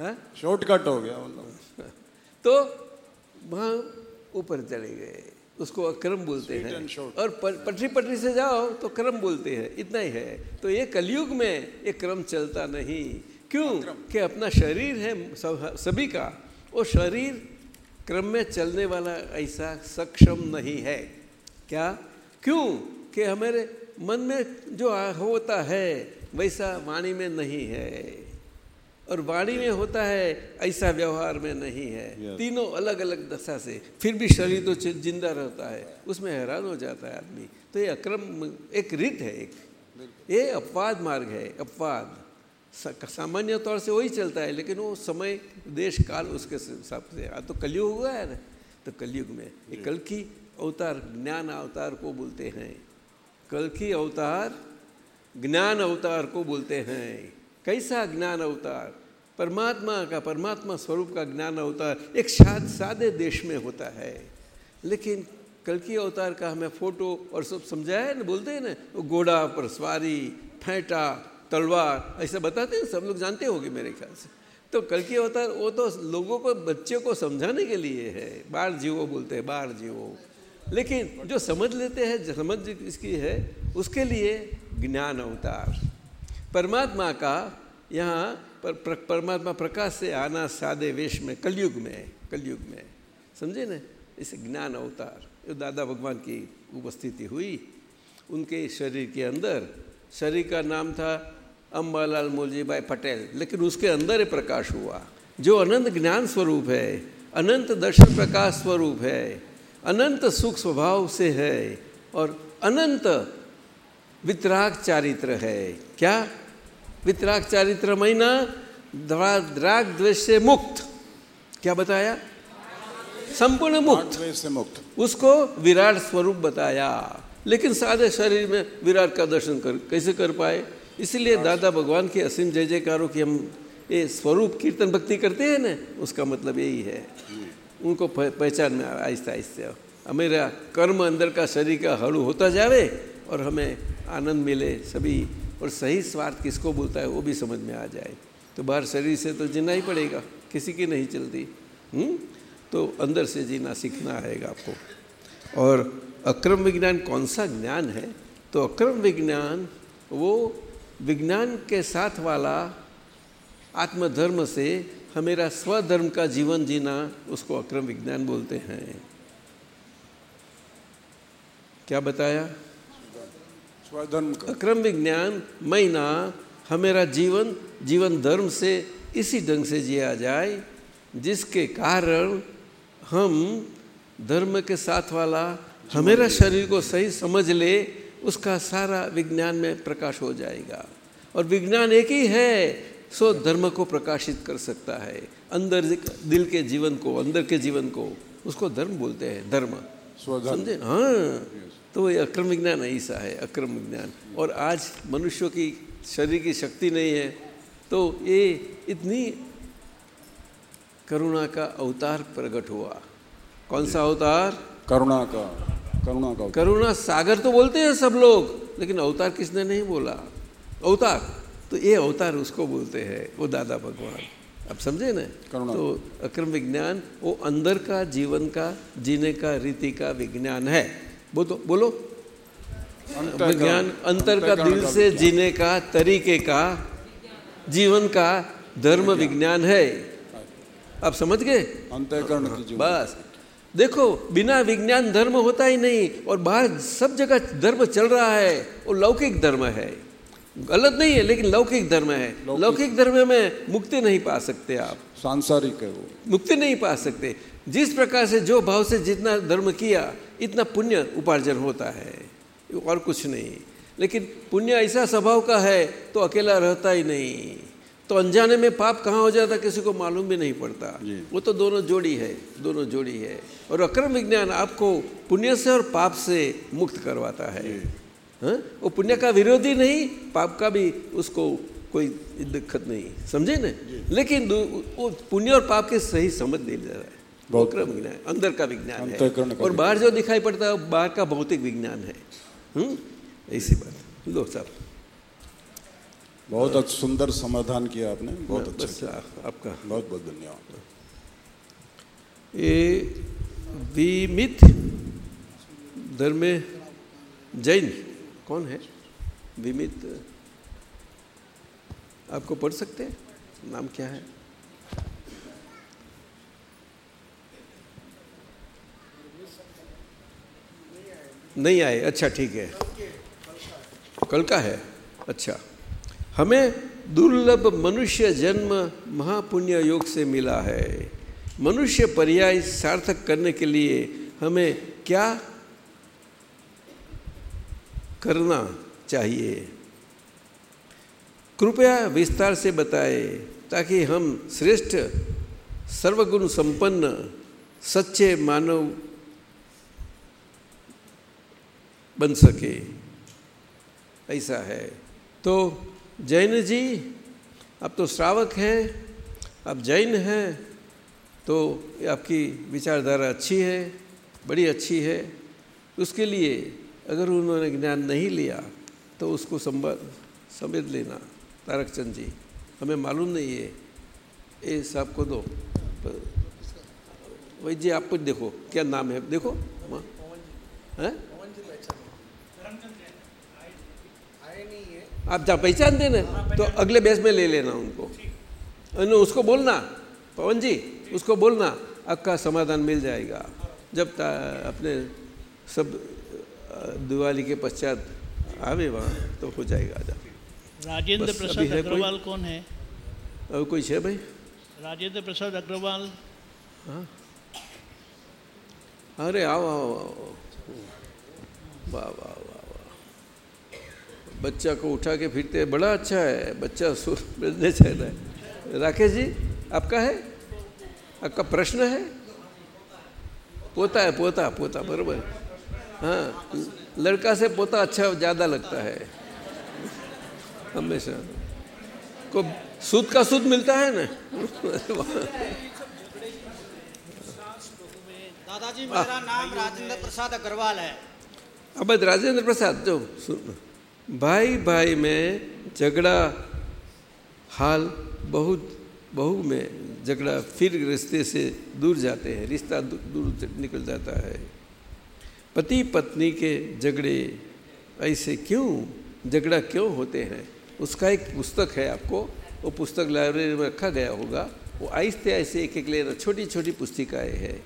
हाँ? शॉर्टकट हो गया मतलब। तो वहाँ ऊपर चले गए। उसको अक्रम बोलते हैं। और पटरी पटरी से जाओ तो क्रम बोलते हैं। इतना ही है। तो ये कलयुग में ये क्रम चलता नहीं। क्यों? कि अपना शरीर है सभी का। वो शरीर क्रम में चलने वाला ऐसा सक्षम नहीं है। क्या? क्यों? कि हमारे मन में जो होता है वैसा वाणी में नहीं है। और वाणी में होता है ऐसा व्यवहार में नहीं है। तीनों अलग अलग दशा से फिर भी शरीर तो ज़िंदा रहता है उसमें हैरान हो जाता है आदमी। तो ये अक्रम एक रीत है एक। ये अपवाद मार्ग है अपवाद। सामान्य तौर से वही चलता है लेकिन वो समय देश काल उसके हिसाब से। आज तो कलयुग हुआ है ना? तो कलयुग में। ये कल की अवतार ज्ञान अवतार को बोलते हैं। कल की अवतार ज्ञान अवतार को बोलते हैं। कैसा ज्ञान अवतार? परमात्मा का, परमात्मा स्वरूप का ज्ञान अवतार एक साद सादे देश में होता है। लेकिन कल की अवतार का हमें फ़ोटो और सब समझाया ना, बोलते हैं ना घोड़ा पर सवारी, फेंटा, तलवार, ऐसा बताते हैं, सब लोग जानते होंगे मेरे ख्याल से। तो कल की अवतार, वो तो लोगों को, बच्चे को समझाने के लिए है। बाढ़ जीवो बोलते हैं बाढ़ जीवो। लेकिन जो समझ लेते हैं, समझ इसकी है, उसके लिए ज्ञान अवतार। परमात्मा का यहाँ पर, पर, परमात्मा प्रकाश से आना सादे वेश में कलयुग में कलयुग में। समझे ना? इस ज्ञान अवतार। जो दादा भगवान की उपस्थिति हुई उनके शरीर के अंदर शरीर का नाम था अम्बालाल मोलजी भाई पटेल लेकिन उसके अंदर ही प्रकाश हुआ। जो अनंत ज्ञान स्वरूप है अनंत दर्शन प्रकाश स्वरूप है अनंत सुख स्वभाव से है और अनंत वितराग चारित्र है। क्या? वितराग चारित्र महीना द्राग द्वेष से मुक्त। क्या बताया? संपूर्ण मुक्त। से मुक्त। उसको विराट स्वरूप बताया। लेकिन सादे शरीर में विराट का दर्शन कर कैसे कर पाए? इसलिए दादा भगवान के असीम जय जयकारों की हम ये स्वरूप कीर्तन भक्ति करते हैं ना उसका मतलब यही है। उनको पहचान में आहिस्ते आहिस्ते हमेरा कर्म अंदर का शरीर का हड़ू होता जावे और हमें आनंद मिले सभी, और सही स्वार्थ किसको बोलता है वो भी समझ में आ जाए। तो बाहर शरीर से तो जीना ही पड़ेगा, किसी की नहीं चलती। हुँ? तो अंदर से जीना सीखना आएगा आपको। और अक्रम विज्ञान कौन सा ज्ञान है? तो अक्रम विज्ञान, वो विज्ञान के साथ वाला आत्मधर्म से हमेरा स्वधर्म का जीवन जीना उसको अक्रम विज्ञान बोलते हैं। क्या बताया? स्वधर्म का। अक्रम विज्ञान महीना हमेरा जीवन जीवन धर्म से इसी ढंग से जिया जाए जिसके कारण हम धर्म के साथ वाला हमेरा शरीर को सही समझ ले उसका सारा विज्ञान में प्रकाश हो जाएगा। और विज्ञान एक ही है सो धर्म को प्रकाशित कर सकता है। अंदर दिल के जीवन को अंदर के जीवन को उसको धर्म बोलते हैं धर्म। समझे? हाँ। तो ये अक्रम विज्ञान ऐसा है अक्रम विज्ञान। और आज मनुष्यों की शरीर की शक्ति नहीं है तो ये इतनी करुणा का अवतार प्रकट हुआ। कौन सा अवतार? करुणा का करुणा का करुणा सागर तो बोलते हैं सब लोग लेकिन अवतार किसने नहीं बोला? अवतार। तो ये अवतार उसको बोलते हैं वो दादा भगवान। अब समझे ना? करुणा। तो अक्रम विज्ञान वो अंदर का जीवन का जीने का रीति का विज्ञान है। बोलो बोलो। विज्ञान अंतर का दिल से जीने का तरीके का जीवन का धर्म विज्ञान है। आप समझ गए? अंतःकरण बस। देखो बिना विज्ञान धर्म होता ही नहीं और बाहर सब जगह धर्म चल रहा है वो लौकिक धर्म है। गलत नहीं है लेकिन लौकिक धर्म है। लौकिक धर्म में मुक्ति नहीं पा सकते आप। सांसारिक है वो। मुक्ति नहीं पा सकते। जिस प्रकार से जो भाव से जितना धर्म किया इतना पुण्य उपार्जन होता है और कुछ नहीं। लेकिन पुण्य ऐसा स्वभाव का है तो अकेला रहता ही नहीं। तो अनजाने में पाप कहाँ हो जाता किसी को मालूम भी नहीं पड़ता। वो तो दोनों जोड़ी है दोनों जोड़ी है। और अक्रम विज्ञान आपको पुण्य से और पाप से मुक्त करवाता है। हाँ? वो पुण्य का विरोधी नहीं पाप का भी उसको कोई दिक्कत नहीं। समझे ना? लेकिन वो पुण्य और पाप के सही समझ नहीं ले रहा है। वो विज्ञान अंदर का विज्ञान है। और बाहर जो दिखाई पड़ता है बाहर का भौतिक विज्ञान है। हम्म? ऐसी बात। लो साहब बहुत अच्छा सुंदर समाधान किया आपने। बहुत अच्छा बस आपका। बहुत बहुत धन्यवाद। ये विमित धर्म जैन कौन है? विमित आपको पढ़ सकते हैं? नाम क्या है? नहीं आए। अच्छा ठीक है। कल का है? अच्छा। हमें दुर्लभ मनुष्य जन्म महापुण्य योग से मिला है। मनुष्य पर्याय सार्थक करने के लिए हमें क्या करना चाहिए? कृपया विस्तार से बताए, ताकि हम श्रेष्ठ, सर्वगुण संपन्न, सच्चे मानव बन सके। ऐसा है। तो जैन जी, अब तो श्रावक हैं, अब जैन हैं तो आपकी विचारधारा अच्छी है, बड़ी अच्छी है। उसके लिए अगर उन्होंने ज्ञान नहीं लिया तो उसको संबा समझ लेना। तारक चंद जी, हमें मालूम नहीं है। ये साहब को दो। वही जी आप कुछ देखो, क्या नाम है? देखो। वहाँ हैं? आप जहाँ पहचान देना तो अगले बेस में ले लेना उनको। उसको बोलना पवन जी उसको बोलना आपका समाधान मिल जाएगा। जब अपने सब दिवाली के पश्चात आवे वहाँ तो हो जाएगा जब राजेंद्र प्रसाद? अग्रवाल कौन है? और कोई है भाई? राजेंद्र प्रसाद अग्रवाल। हाँ। अरे आओ आओ आओ। वाह वाह वाह। बच्चा को उठा के फिरते हैं, बड़ा अच्छा है बच्चा सुर बजने चाहता है। राकेश जी आपका है? आपका प्रश्न है? पोता है पोता पोता बरोबर। हाँ लड़का से पोता अच्छा ज़्यादा लगता है। हमेशा। को सूद का सूद मिलता है ना? दादाजी मेरा नाम राजेंद्र प्रसाद अग्रवाल है। अब राजेंद्र प्रसाद जो भाई भाई में झगड़ा हाल बहुत, बहू में झगड़ा फिर रिश्ते से दूर जाते हैं, रिश्ता दू- दूर निकल जाता है। पति पत्नी के झगड़े ऐसे क्यों, झगड़ा क्यों होते हैं? उसका एक पुस्तक है आपको, वो पुस्तक लाइब्रेरी में रखा गया होगा। वो आहिस्ते आहिस्ते एक एक लेना छोटी छोटी पुस्तिकाएँ हैं।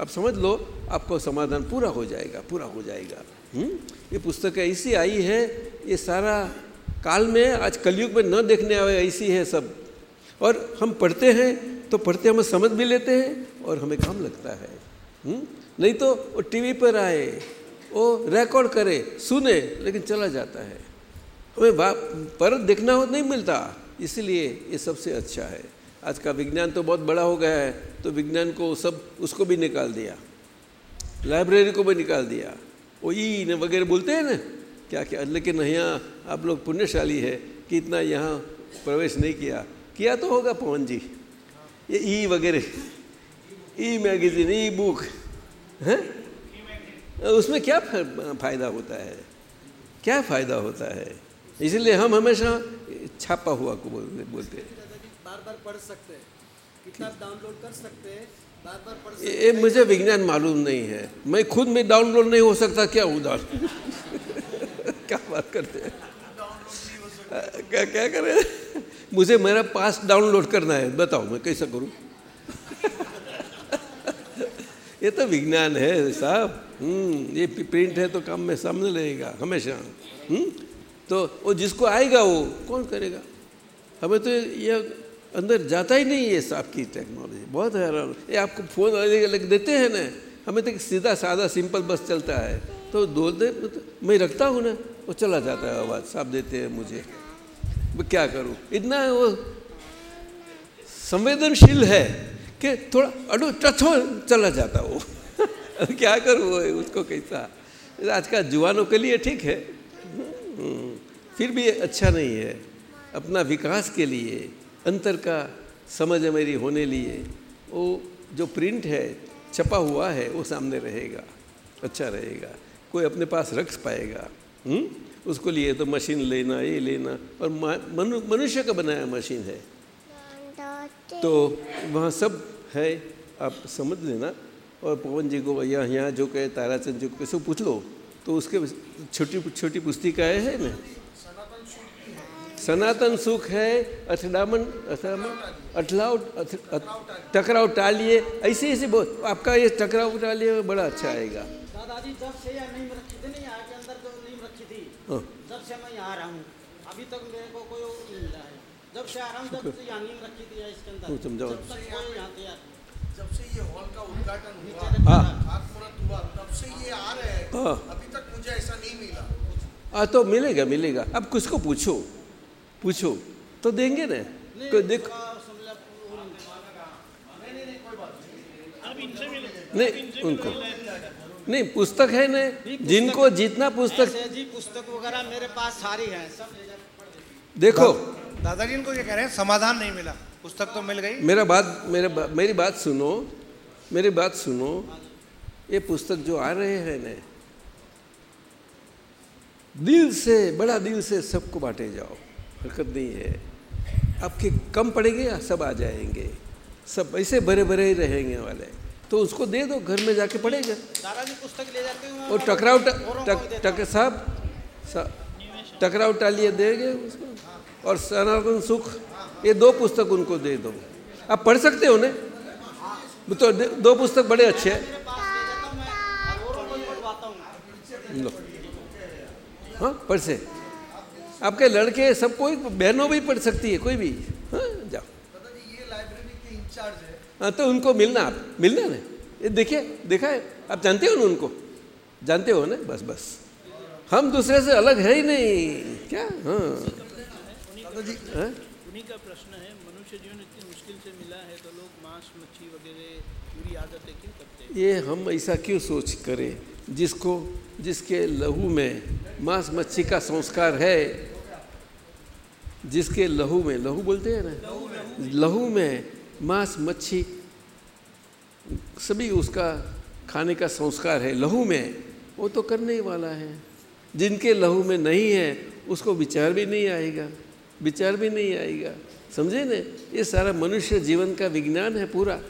आप समझ लो, आपको समाधान पूरा हो जाएगा, पूरा हो जाएगा। हुँ? ये पुस्तक ऐसी आई है, ये सारा काल में, आज कलयुग में न देखने आए ऐसी है सब। और हम पढ़ते हैं तो पढ़ते हम समझ भी लेते हैं और हमें काम लगता है। हुँ? नहीं तो वो टीवी पर आए, वो रिकॉर्ड करे, सुने, लेकिन चला जाता है। हमें पर देखना हो, नहीं मिलता। इसलिए ये सबसे अच्छा है। आज का विज्ञान तो बहुत बड़ा हो गया है तो विज्ञान को सब, उसको भी निकाल दिया। लाइब्रेरी को भी निकाल दिया। वो ई ने वगैरह बोलते हैं ना? क्या क्या? लेकिन यहाँ आप लोग पुण्यशाली है कि इतना यहाँ प्रवेश नहीं किया। किया तो होगा पवन जी। ये ई वगैरह। E magazine e book. है? उसमें क्या फ़ायदा होता है? क्या फ़ायदा होता है? इसलिए हम हमेशा छापा हुआ को बोलते हैं। बार बार पढ़ सकते हैं। किताब डाउनलोड कर सकते हैं। ये मुझे विज्ञान मालूम नहीं है। मैं खुद में डाउनलोड नहीं हो सकता, क्या उदार क्या बात करते हैं? क्या क्या करें? मुझे मेरा पास डाउनलोड करना है। बताओ, मैं कैसा करूँ? ये तो विज्ञान है साहब। हम्म ये प्रिंट है तो काम में सामने रहेगा हमेशा। हम्म तो वो जिसको आएगा वो, कौन करेगा? हमें तो ये अंदर जाता ही नहीं है साफ़ की टेक्नोलॉजी बहुत हैरान। ये आपको फ़ोन लग देते हैं ना। हमें तो सीधा, साधा सिंपल बस चलता है। तो बोलते मैं रखता हूँ ना। वो चला जाता है आवाज़, साफ़ देते हैं मुझे। मैं क्या करूँ? इतना वो संवेदनशील है कि थोड़ा अडो टचो चला जाता वो। क्या करूँ वो, उसको कैसा? आज का जुआनों के लिए ठीक है। फिर भी अच्छा नहीं है। अपना विकास के लिए। अंतर का समझ मेरी होने लिए वो जो प्रिंट है छपा हुआ है वो सामने रहेगा अच्छा रहेगा। कोई अपने पास रख पाएगा हुँ? उसको लिए तो मशीन लेना ये लेना और मनु, मनुष्य का बनाया मशीन है। तो वहाँ सब है आप समझ लेना। और पवन जी को यहाँ यहाँ जो कहे ताराचंद जी को कैसे पूछ लो तो उसके छोटी छोटी पुस्तिकाएँ हैं ना? सनातन सुख है अठडामन अठलाव टकराव टालिए ऐसे ऐसे बहुत आपका ये टकराव टालिए बड़ा अच्छा आएगा। दादाजी जब से यह नीम रखी थी ना यहाँ के अंदर जो नीम रखी थी जब से मैं यहाँ रहा हूँ अभी तक मेरे को कोई नहीं मिला है। जब से आ रहा हूँ जब से यहाँ नीम रखी थी इसके अंदर। समझाओ। जब तक कोई यहाँ तैयार जब से ये हॉल का उद्घाटन हुआ हाँ। खातमुहूर्त हुआ तब से ये आ रहे हैं। हाँ। अभी तक मुझे ऐसा नहीं मिला। हाँ तो मिलेगा मिलेगा। अब किसको पूछो? पूछो। तो देंगे ना। कोई देखो नहीं उनको। नहीं पुस्तक है ना। जिनको जितना पुस्तक जी पुस्तक वगैरह मेरे पास सारी है सब। देखो। दादाजी इनको ये कह रहे हैं समाधान नहीं मिला। पुस्तक तो मिल गई। मेरा बात मेरे बा, मेरी बात सुनो। मेरी बात सुनो। ये पुस्तक जो आ रहे हैं ना दिल से बड़ा दिल से सबको बांटे जाओ। हरकत नहीं है। आपके कम पड़ेंगे सब आ जाएँगे? सब ऐसे भरे भरे ही रहेंगे वाले। तो उसको दे दो घर में जाके दादाजी पुस्तक ले जाते हूँ और टकराव टक टक साहब टकराव टालिए देंगे उसको। और सनातन सुख ये दो पुस्तक उनको दे दो। आप पढ़ सकते हो ना तो दो पुस्तक बड़े अच्छे हैं। लो। हाँ पढ़ से। आपके लड़के सब कोई बहनों भी पढ़ सकती है कोई भी। हाँ जाओ। ये लाइब्रेरी के इंचार्ज है। हाँ तो उनको मिलना आप मिलना ना ये देखिए देखा है आप जानते हो ना उनको? जानते हो ना? बस बस। हम दूसरे से अलग है ही नहीं। क्या? हाँ। हाँ? उन्हीं का प्रश्न है मनुष्य जीवन इतनी मुश्किल से मिला है तो लोग मांस मच्छी वगैरह पूरी आदतें क्यों करते हैं? ये हम ऐसा क्यों सोच करें जिसको जिसके लहू में मांस मच्छी का संस्कार है, जिसके लहू में, लहू बोलते हैं ना? लहू में मांस मच्छी, सभी उसका खाने का संस्कार है। लहू में, वो तो करने ही वाला है। जिनके लहू में नहीं है, उसको विचार भी नहीं आएगा, विचार भी नहीं आएगा। समझे न? ये सारा मनुष्य जीवन का विज्ञान है पूरा।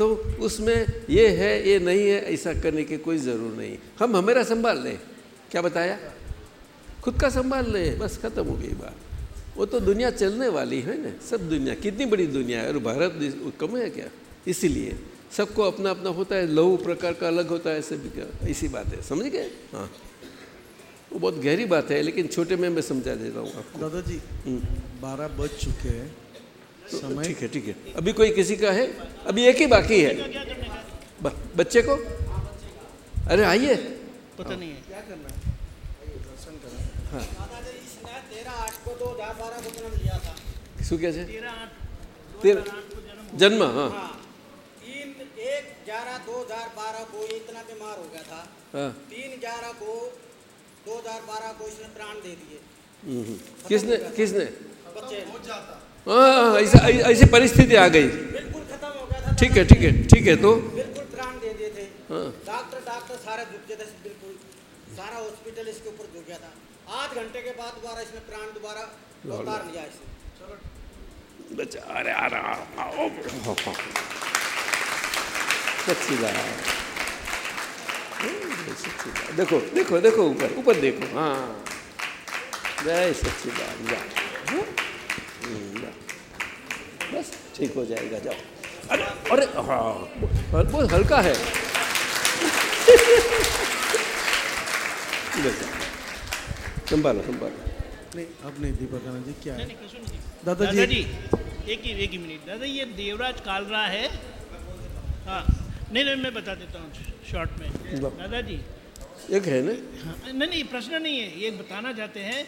तो उसमें ये है ये नहीं है ऐसा करने की कोई ज़रूर नहीं। हम हमेरा संभाल लें। क्या बताया? खुद का संभाल लें। बस ख़त्म हो गई बात। वो तो दुनिया चलने वाली है ना सब दुनिया। कितनी बड़ी दुनिया है? और भारत कम है क्या? इसीलिए। सबको अपना अपना होता है लहू प्रकार का अलग होता है सभी का। इसी बात है। समझ गए? हाँ। वो बहुत गहरी बात है लेकिन छोटे में मैं समझा देता हूँ आपको। दादाजी बारह बज चुके हैं। तो ठीक है ठीक है अभी कोई किसी का है अभी एक ही बाकी है ब, बच्चे को अरे आइए पता नहीं है क्या करना है हाँ दादाजी इसने तेरह आठ को दो हजार बारह को जन्म लिया था શું કહે છે तेरह आठ તેર જન્મ હા हाँ तीन एक ग्यारह दो हजार बारह को ये इतना बीमार हो गया था हाँ तीन ग्यारह को दो हजार बारह को इसने प्राण दे दिए हम्म, हम्म। किसने किसने बच्चे हाँ हाँ, ऐसा ऐसी परिस्थिति आ गई। बिल्कुल खत्म हो गया था ठीक है ठीक है ठीक है तो? बिल्कुल प्राण दे दिए थे। हाँ। डॉक्टर डॉक्टर सारे झुक थे बिल्कुल। सारा हॉस्पिटल इसके ऊपर झुक गया था। आध घंटे के बाद दोबारा इसने प्राण दोबारा उतार लिया इसे सच्ची बात। हम्म, सच्ची बात। देखो देखो देखो ऊपर ऊपर देखो। हाँ। जय सच्ची बात हाँ? बस ठीक हो जाएगा जाओ। अरे अरे हाँ बहुत हल्का है। संभालो संभालो। नहीं अब नहीं दीपक आनंद जी क्या है। दादाजी- दादाजी एक ही एक ही मिनट। दादा ये देवराज कालरा है। हाँ नहीं नहीं मैं बता देता हूँ शॉर्ट में। दादाजी। एक है ना? हाँ, नहीं नहीं प्रश्न नहीं है ये बताना चाहते हैं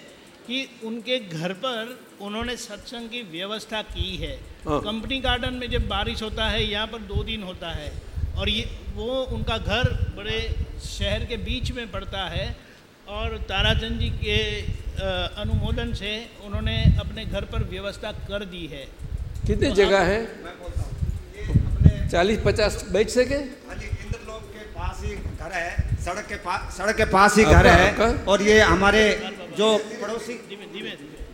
कि उनके घर पर उन्होंने सत्संग की व्यवस्था की है। हाँ। कंपनी गार्डन में जब बारिश होता है यहाँ पर दो दिन होता है और ये वो उनका घर बड़े शहर के बीच में पड़ता है और ताराचंद जी के अनुमोदन से उन्होंने अपने घर पर व्यवस्था कर दी है। कितनी तो जगह है? चालीस पचास बैठ सके? के पास ही घर है सड़क के पास सड़क के पास ही घर है। आपका? और ये हमारे जो पड़ोसी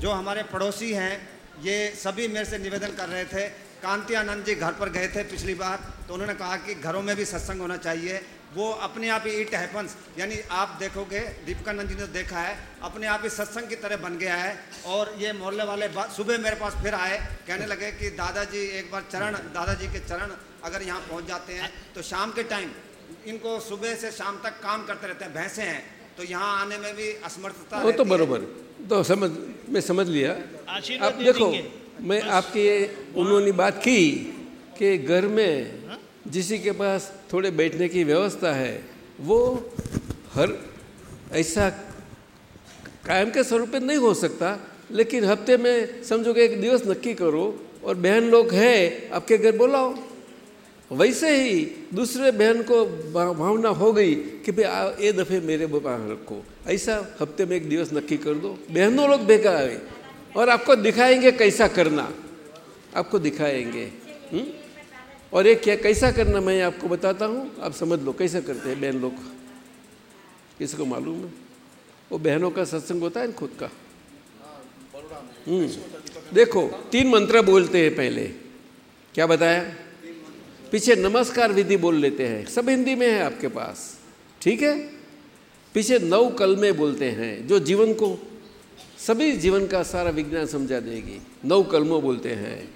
जो हमारे पड़ोसी हैं ये सभी मेरे से निवेदन कर रहे थे। कांति आनंद जी घर पर गए थे पिछली बार तो उन्होंने कहा कि घरों में भी सत्संग होना चाहिए। वो अपने आप ही इट हैपन्स यानी आप देखोगे दीपकानंद जी ने देखा है अपने आप ही सत्संग की तरह बन गया है। और ये मोहल्ले वाले सुबह मेरे पास फिर आए कहने लगे कि दादाजी एक बार चरण दादाजी के चरण अगर यहाँ पहुँच जाते हैं तो शाम के टाइम इनको सुबह से शाम तक काम करते रहते हैं भैंसे हैं तो यहाँ आने में भी असमर्थता वो तो बरोबर तो समझ मैं समझ लिया। आप देखो मैं आपकी उन्होंने बात की कि घर में जिसी के पास थोड़े बैठने की व्यवस्था है वो हर ऐसा कायम के स्वरूप में नहीं हो सकता लेकिन हफ़्ते में समझो कि एक दिवस नक्की करो और बहन लोग हैं आपके घर बुलाओ। वैसे ही दूसरे बहन को भावना हो गई कि भाई ये दफ़े मेरे वहाँ रखो। ऐसा हफ़्ते में एक दिवस नक्की कर दो। बहनों लोग बेकार आए और आपको दिखाएँगे कैसा करना। आपको दिखाएँगे। हुँ? और ये क्या, कैसा करना मैं आपको बताता हूँ। आप समझ लो कैसा करते हैं बहन लोग। किसी को मालूम है? वो बहनों का सत्संग होता है ना खुद का। देखो, तीन मंत्र बोलते हैं पहले। क्या बताया? पीछे नमस्कार विधि बोल लेते हैं। सब हिंदी में है आपके पास। ठीक है? पीछे नौ कलमे बोलते हैं जो जीवन को सभी जीवन का सारा विज्ञान समझा देगी। नौ कलमों बोलते हैं।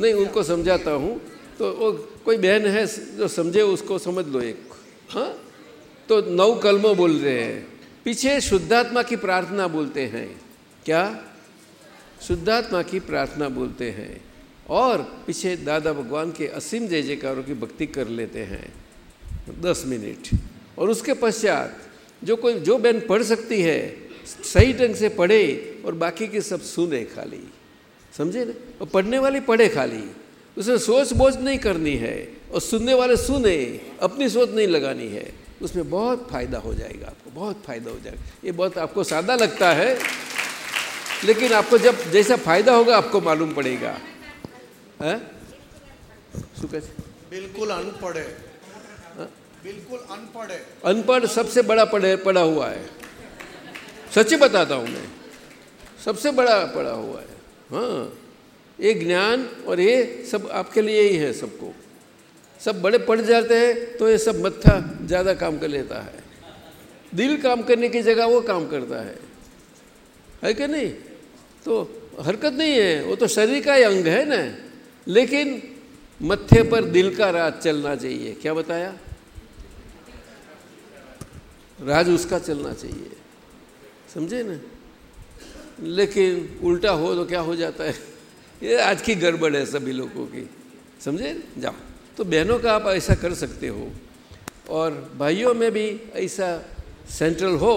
नहीं उनको समझाता हूँ तो वो कोई बहन है जो समझे उसको समझ लो एक। हाँ? तो नौ कलमों बोल रहे हैं। पीछे शुद्धात्मा की प्रार्थना बोलते हैं। क्या? शुद्धात्मा की प्रार्थना बोलते हैं। और पीछे दादा भगवान के असीम जय जयकारों की भक्ति कर लेते हैं। दस मिनट। और उसके पश्चात जो कोई, जो बहन पढ़ सकती है, सही ढंग से पढ़े और बाकी की सब सुने खाली। समझे ना? और पढ़ने वाली पढ़े खाली। उसमें सोच बोझ नहीं करनी है और सुनने वाले सुने, अपनी सोच नहीं लगानी है। उसमें बहुत फ़ायदा हो जाएगा आपको, बहुत फ़ायदा हो जाएगा। ये बहुत आपको सादा लगता है, लेकिन आपको जब जैसा फ़ायदा होगा आपको मालूम पड़ेगा। है શું કહે છે बिल्कुल अनपढ़ है बिल्कुल अनपढ़ है अनपढ़ सबसे बड़ा पढ़े पढ़ा हुआ है सच्ची बताता हूँ मैं सबसे बड़ा पढ़ा हुआ है हाँ ये ज्ञान और ये सब आपके लिए ही है सबको सब बड़े पढ़ जाते हैं तो ये सब मत्था ज़्यादा काम कर लेता है दिल काम करने की जगह वो काम करता है है कि नहीं तो हरकत नहीं है वो तो शरीर का ही अंग है ना लेकिन मत्थे पर दिल का राज चलना चाहिए। क्या बताया? राज उसका चलना चाहिए। समझे ना? लेकिन उल्टा हो तो क्या हो जाता है? ये आज की गड़बड़ है सभी लोगों की। समझे? जाओ। तो बहनों का आप ऐसा कर सकते हो। और भाइयों में भी ऐसा सेंट्रल हो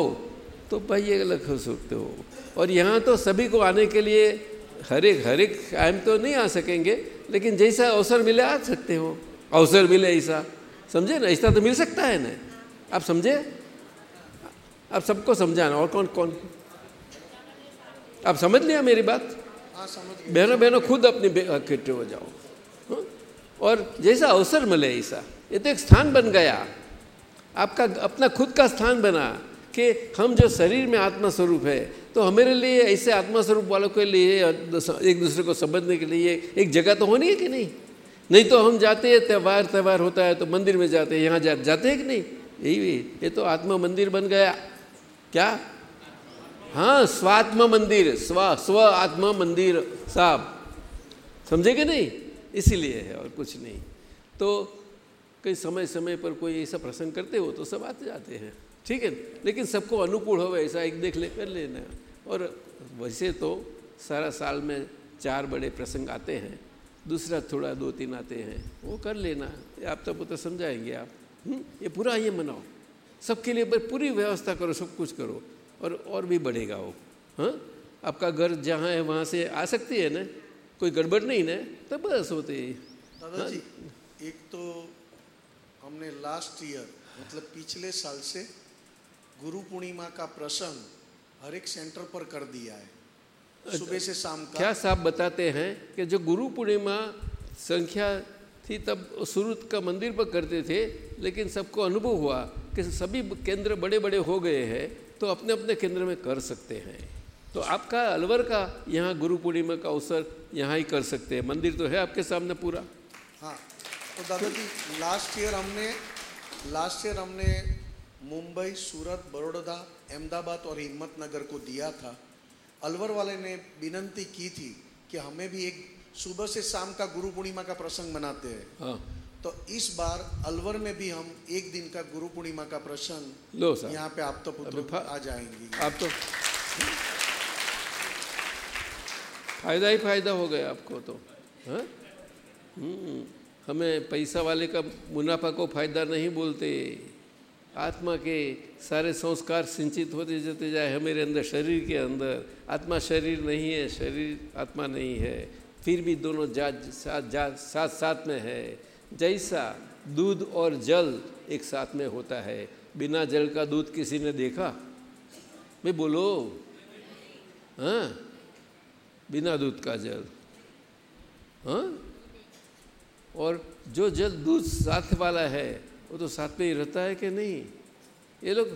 तो भाई अलग हो सकते हो। और यहाँ तो सभी को आने के लिए हर एक हर एक टाइम तो नहीं आ सकेंगे लेकिन जैसा अवसर मिले आ सकते हो। अवसर मिले ऐसा। समझे ना? ऐसा तो मिल सकता है ना? आप समझे? आप सबको समझाना। और कौन कौन? आप समझ लिया मेरी बात? बहनों बहनों खुद अपनी इकट्ठे हो जाओ। हाँ? और जैसा अवसर मिले ऐसा। ये तो एक स्थान बन गया। आपका अपना खुद का स्थान बना। कि हम जो शरीर में आत्मा स्वरूप है तो हमारे लिए ऐसे आत्मा स्वरूप वालों के लिए एक दूसरे को समझने के लिए एक जगह तो होनी है कि नहीं? नहीं तो हम जाते हैं त्यौहार त्यौहार होता है तो मंदिर में जाते हैं यहाँ जा, जाते हैं कि नहीं? यही ये तो आत्मा मंदिर बन गया। क्या? हाँ स्वात्मा मंदिर स्व स्व आत्मा मंदिर साहब। समझे कि नहीं? इसीलिए है और कुछ नहीं। तो कई समय समय पर कोई ऐसा प्रसंग करते हो तो सब आते जाते हैं। ठीक है लेकिन सबको अनुकूल हो ऐसा एक देख ले कर लेना। और वैसे तो सारा साल में चार बड़े प्रसंग आते हैं दूसरा थोड़ा दो तीन आते हैं वो कर लेना। आप तब तो समझाएँगे आप। हुँ? हम्म, ये पूरा ये मनाओ। सबके लिए पूरी व्यवस्था करो सब कुछ करो और और भी बढ़ेगा वो। हाँ? आपका घर जहाँ है वहाँ से आ सकती है ना? कोई गड़बड़ नहीं ना? तब बस होते दादाजी हाँ? एक तो हमने लास्ट ईयर मतलब पिछले साल से गुरु पूर्णिमा का प्रसंग हर एक सेंटर पर कर दिया है। अच्छा, सुबह से शाम का। क्या साहब बताते हैं कि जो गुरु पूर्णिमा संख्या थी तब शुरू का मंदिर पर करते थे लेकिन सबको अनुभव हुआ कि सभी केंद्र बड़े बड़े हो गए हैं तो अपने अपने केंद्र में कर सकते हैं। तो आपका अलवर का यहाँ गुरु पूर्णिमा का अवसर यहाँ ही कर सकते हैं। मंदिर तो है आपके सामने पूरा। हाँ तो दादाजी लास्ट ईयर हमने लास्ट ईयर हमने मुंबई सूरत बड़ौदा अहमदाबाद और हिम्मतनगर को दिया था। अलवर वाले ने विनंती की थी कि हमें भी एक सुबह से शाम का गुरु पूर्णिमा का प्रसंग मनाते हैं। हाँ। तो इस बार अलवर में भी हम एक दिन का गुरु पूर्णिमा का प्रसंग लो सर। यहाँ पे आप तो पुत्र आ जाएँगे। आप तो फ़ायदा ही फ़ायदा हो गया आपको तो हाँ? हम्म, हमें पैसा वाले का मुनाफा को फ़ायदा नहीं बोलते। आत्मा के सारे संस्कार सिंचित होते जाते जाए मेरे अंदर, शरीर के अंदर। आत्मा शरीर नहीं है, शरीर आत्मा नहीं है। फिर भी दोनों जात साथ जात साथ साथ में है। जैसा दूध और जल एक साथ में होता है। बिना जल का दूध किसी ने देखा? मैं बोलो। हाँ? बिना दूध का जल। हाँ? और जो जल दूध साथ वाला है वो तो साथ में ही रहता है कि नहीं? ये लोग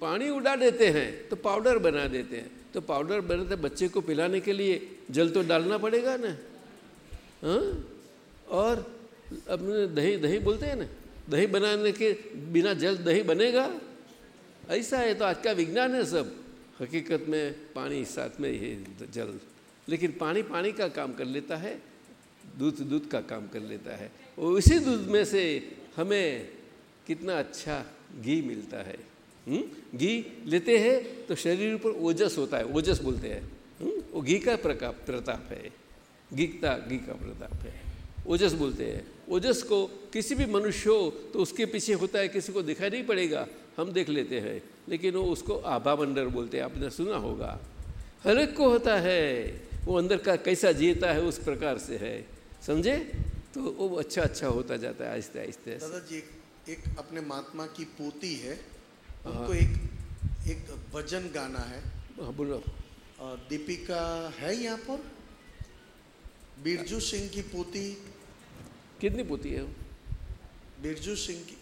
पानी उड़ा देते हैं तो पाउडर बना देते हैं। तो पाउडर बनाते बच्चे को पिलाने के लिए जल तो डालना पड़ेगा ना? हाँ? और अपने दही दही बोलते हैं ना? दही बनाने के बिना जल दही बनेगा? ऐसा है तो आज का विज्ञान है सब। हकीकत में पानी साथ में ही जल। लेकिन पानी पानी का काम कर लेता है, दूध दूध का काम कर लेता है। इसी दूध में से हमें कितना अच्छा घी मिलता है। हम्म? घी लेते हैं तो शरीर पर ओजस होता है, ओजस बोलते हैं। हम्म? वो घी का प्रकाप प्रताप है। गीता घी का प्रताप है। ओजस बोलते हैं। ओजस को किसी भी मनुष्य हो तो उसके पीछे होता है, किसी को दिखाई नहीं पड़ेगा। हम देख लेते हैं, लेकिन वो उसको आभा मंडर बोलते हैं। आपने सुना होगा। हर एक को होता है। वो अंदर का कैसा जीता है उस प्रकार से है। समझे? तो वो अच्छा अच्छा होता जाता है आहिस्ते आहिस्ते। दादाजी एक, एक अपने महात्मा की पोती है। उनको हाँ। एक एक भजन गाना है। हाँ बोलो। दीपिका है यहाँ पर? बिरजू सिंह की पोती। कितनी पोती है बिरजू सिंह की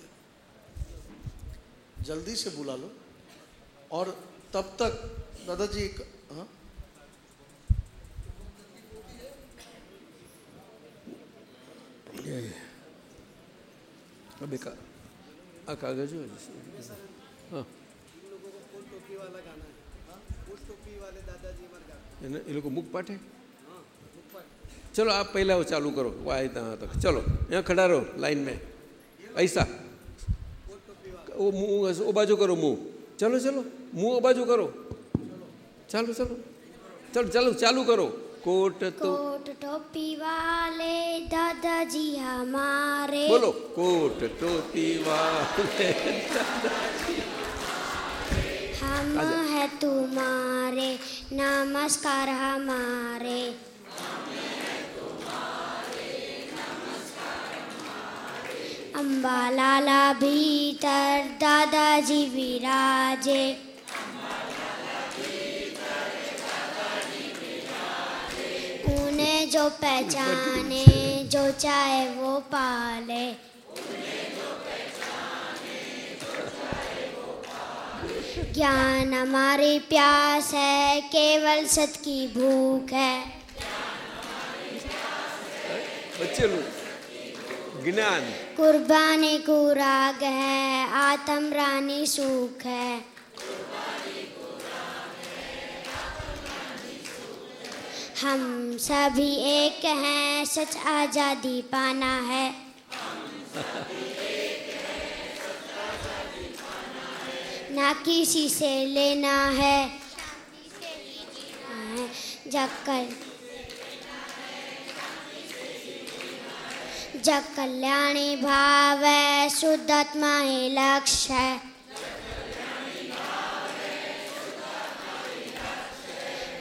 जल्दी से बुला लो। और तब तक दादाजी एक हाँ अभी का कागज हाँ એ લોકો મુખ પાઠે चलो आप पहला वो चालू करो वो आए तहाँ तक चलो यहाँ खड़ा रहो लाइन में ऐसा वो मुंह वो बाजू करो मुंह चलो चलो मुंह बाजू करो चलो चलो चलो चलो चालू करो कोट तो कोट टोपी वाले दादाजी हमारे। बोलो कोट टोपी वाले हम है तुम्हारे नमस्कार हमारे। अम्बालाला भीतर दादाजी विराजे। जो पहचाने जो चाहे वो पाले। ज्ञान हमारी प्यास है केवल सत की भूख है। बच्चे लोग ज्ञान। कुर्बानी को राग है आत्म रानी सुख है। हम सभी एक हैं, सच आज़ादी पाना है। ना किसी से लेना है। जग कर जग कल्याणी भाव है, शुद्ध आत्मा ही लक्ष्य है।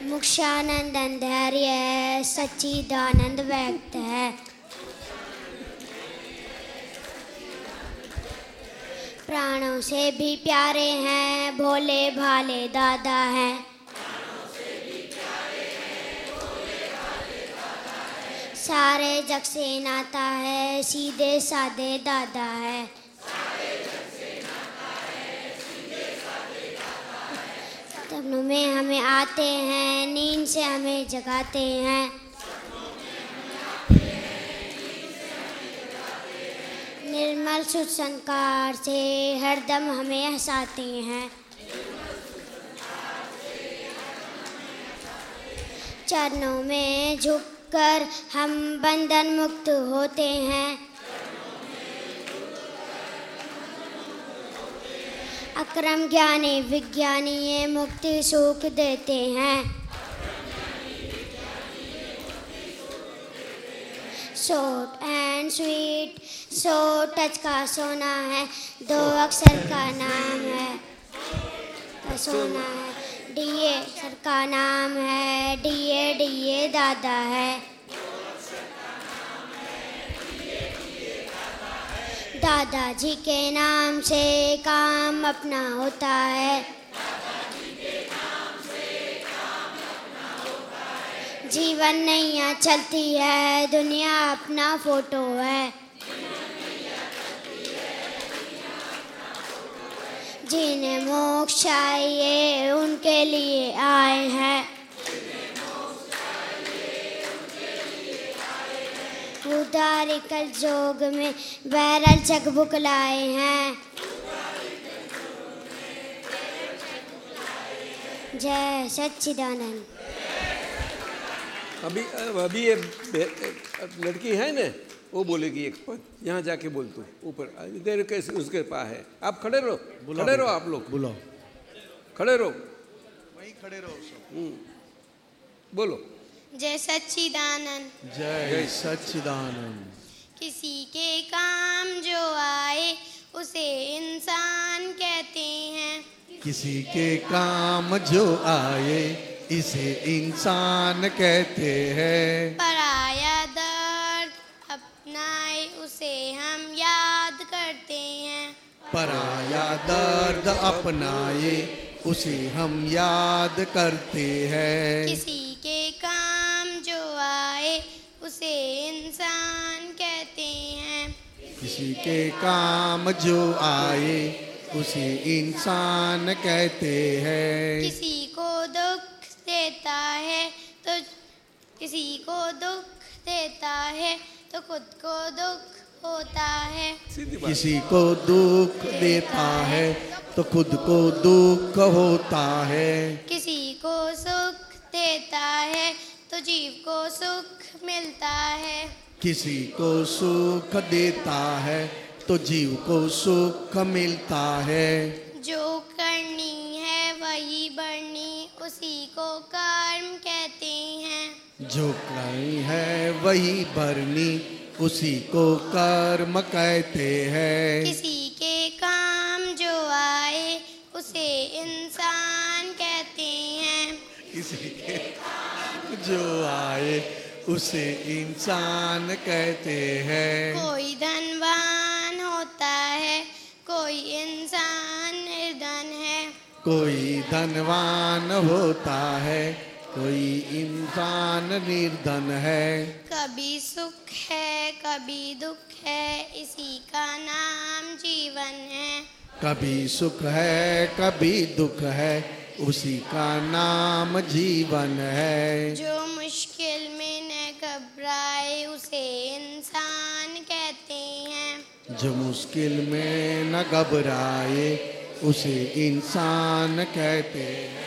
मुक्षानंदन धैर्य है, सच्चिदानंद व्यक्त है। प्राणों से भी प्यारे हैं, भोले भाले दादा हैं। सारे जग से नाता है, सीधे साधे दादा है। सपनों में हमें आते हैं, नींद से हमें जगाते हैं। निर्मल सुध संस्कार से हरदम हमें हंसाते हैं। चरणों में झुककर हम बंधन मुक्त होते हैं। अक्रम ज्ञानी विज्ञानी ये मुक्ति सुख देते हैं। शॉर्ट एंड स्वीट सो टच का सोना है, दो अक्षर का नाम है सोना है। डीए सर का नाम है डीए डीए दादा है। दादाजी के नाम से काम अपना होता है। जीवन नैया चलती है, दुनिया अपना फ़ोटो है। जिन्हें मोक्ष चाहिए, उनके लिए आए हैं। उदारी कल जोग में बैरल चकबुक लाए हैं। जय सच्चिदानंद। अभी अभी ये लड़की है ना वो बोलेगी एक पद यहाँ जाके बोल तू ऊपर इधर कैसे उसके पास है। आप खड़े रहो खड़े रहो आप लोग। बुलाओ। खड़े रहो। वहीं खड़े रहो सब। हम्म, बोलो। जय सच्चिदानंद। जय सच्चिदानंद। किसी के काम जो आए उसे इंसान कहते हैं। किसी के काम जो आए इसे इंसान कहते हैं। पराया दर्द अपनाए उसे हम याद करते हैं। पराया दर्द अपनाए उसे हम याद करते हैं। किसी इंसान कहते हैं। किसी के काम जो आए उसे इंसान कहते हैं। किसी को दुख देता है तो किसी को दुख देता है तो खुद को दुख होता है। किसी को दुख देता है तो खुद को दुख होता है। किसी को सुख देता है तो जीव को सुख मिलता है। किसी को सुख देता है तो जीव को सुख मिलता है। जो करनी है वही बढ़नी उसी को कर्म कहते हैं। जो कहीं है वही भरनी उसी को कर्म कहते हैं। किसी के काम जो आए उसे इंसान कहते हैं। किसी के जो आए उसे इंसान कहते हैं। कोई धनवान होता है कोई इंसान निर्धन है। कोई धनवान होता है कोई इंसान निर्धन है। कभी सुख है कभी दुख है इसी का नाम जीवन है। कभी सुख है कभी दुख है उसी का नाम जीवन है। जो मुश्किल में न घबराए उसे इंसान कहते हैं। जो मुश्किल में न घबराए उसे इंसान कहते हैं।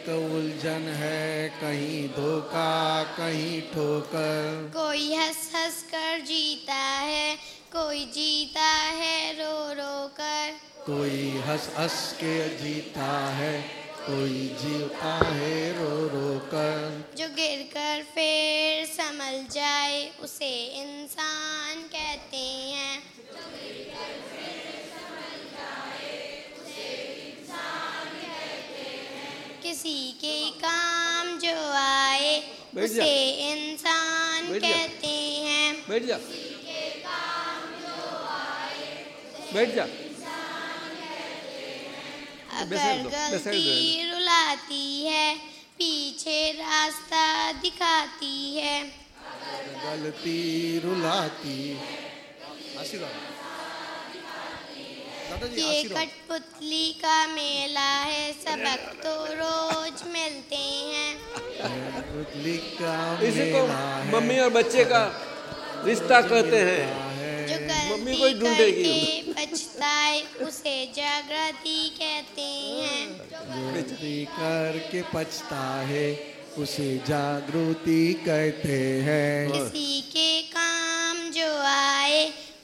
एक उलझन है कहीं धोखा कहीं ठोकर। कोई हंस हंस कर जीता है कोई जीता है रो रो कर। कोई हंस हंस के जीता है कोई जीता है रो रो कर। जो गिर कर फिर संभल जाए उसे इंसान कहते हैं। किसी के काम जो आए उसे इंसान कहते हैं। बैठ जा। बैठ जा। अगर। गलती रुलाती है पीछे रास्ता दिखाती है। गलती रुलाती जी ये कठपुतली का मेला है सबक तो रोज मिलते हैं। कठपुतली इसी को मम्मी और बच्चे का रिश्ता कहते हैं। जो मम्मी कोई ढूंढेगी। करके पछताए उसे जागृति कहते हैं। गलती करके पछता है उसे जागृति कहते हैं। किसी के काम जो आए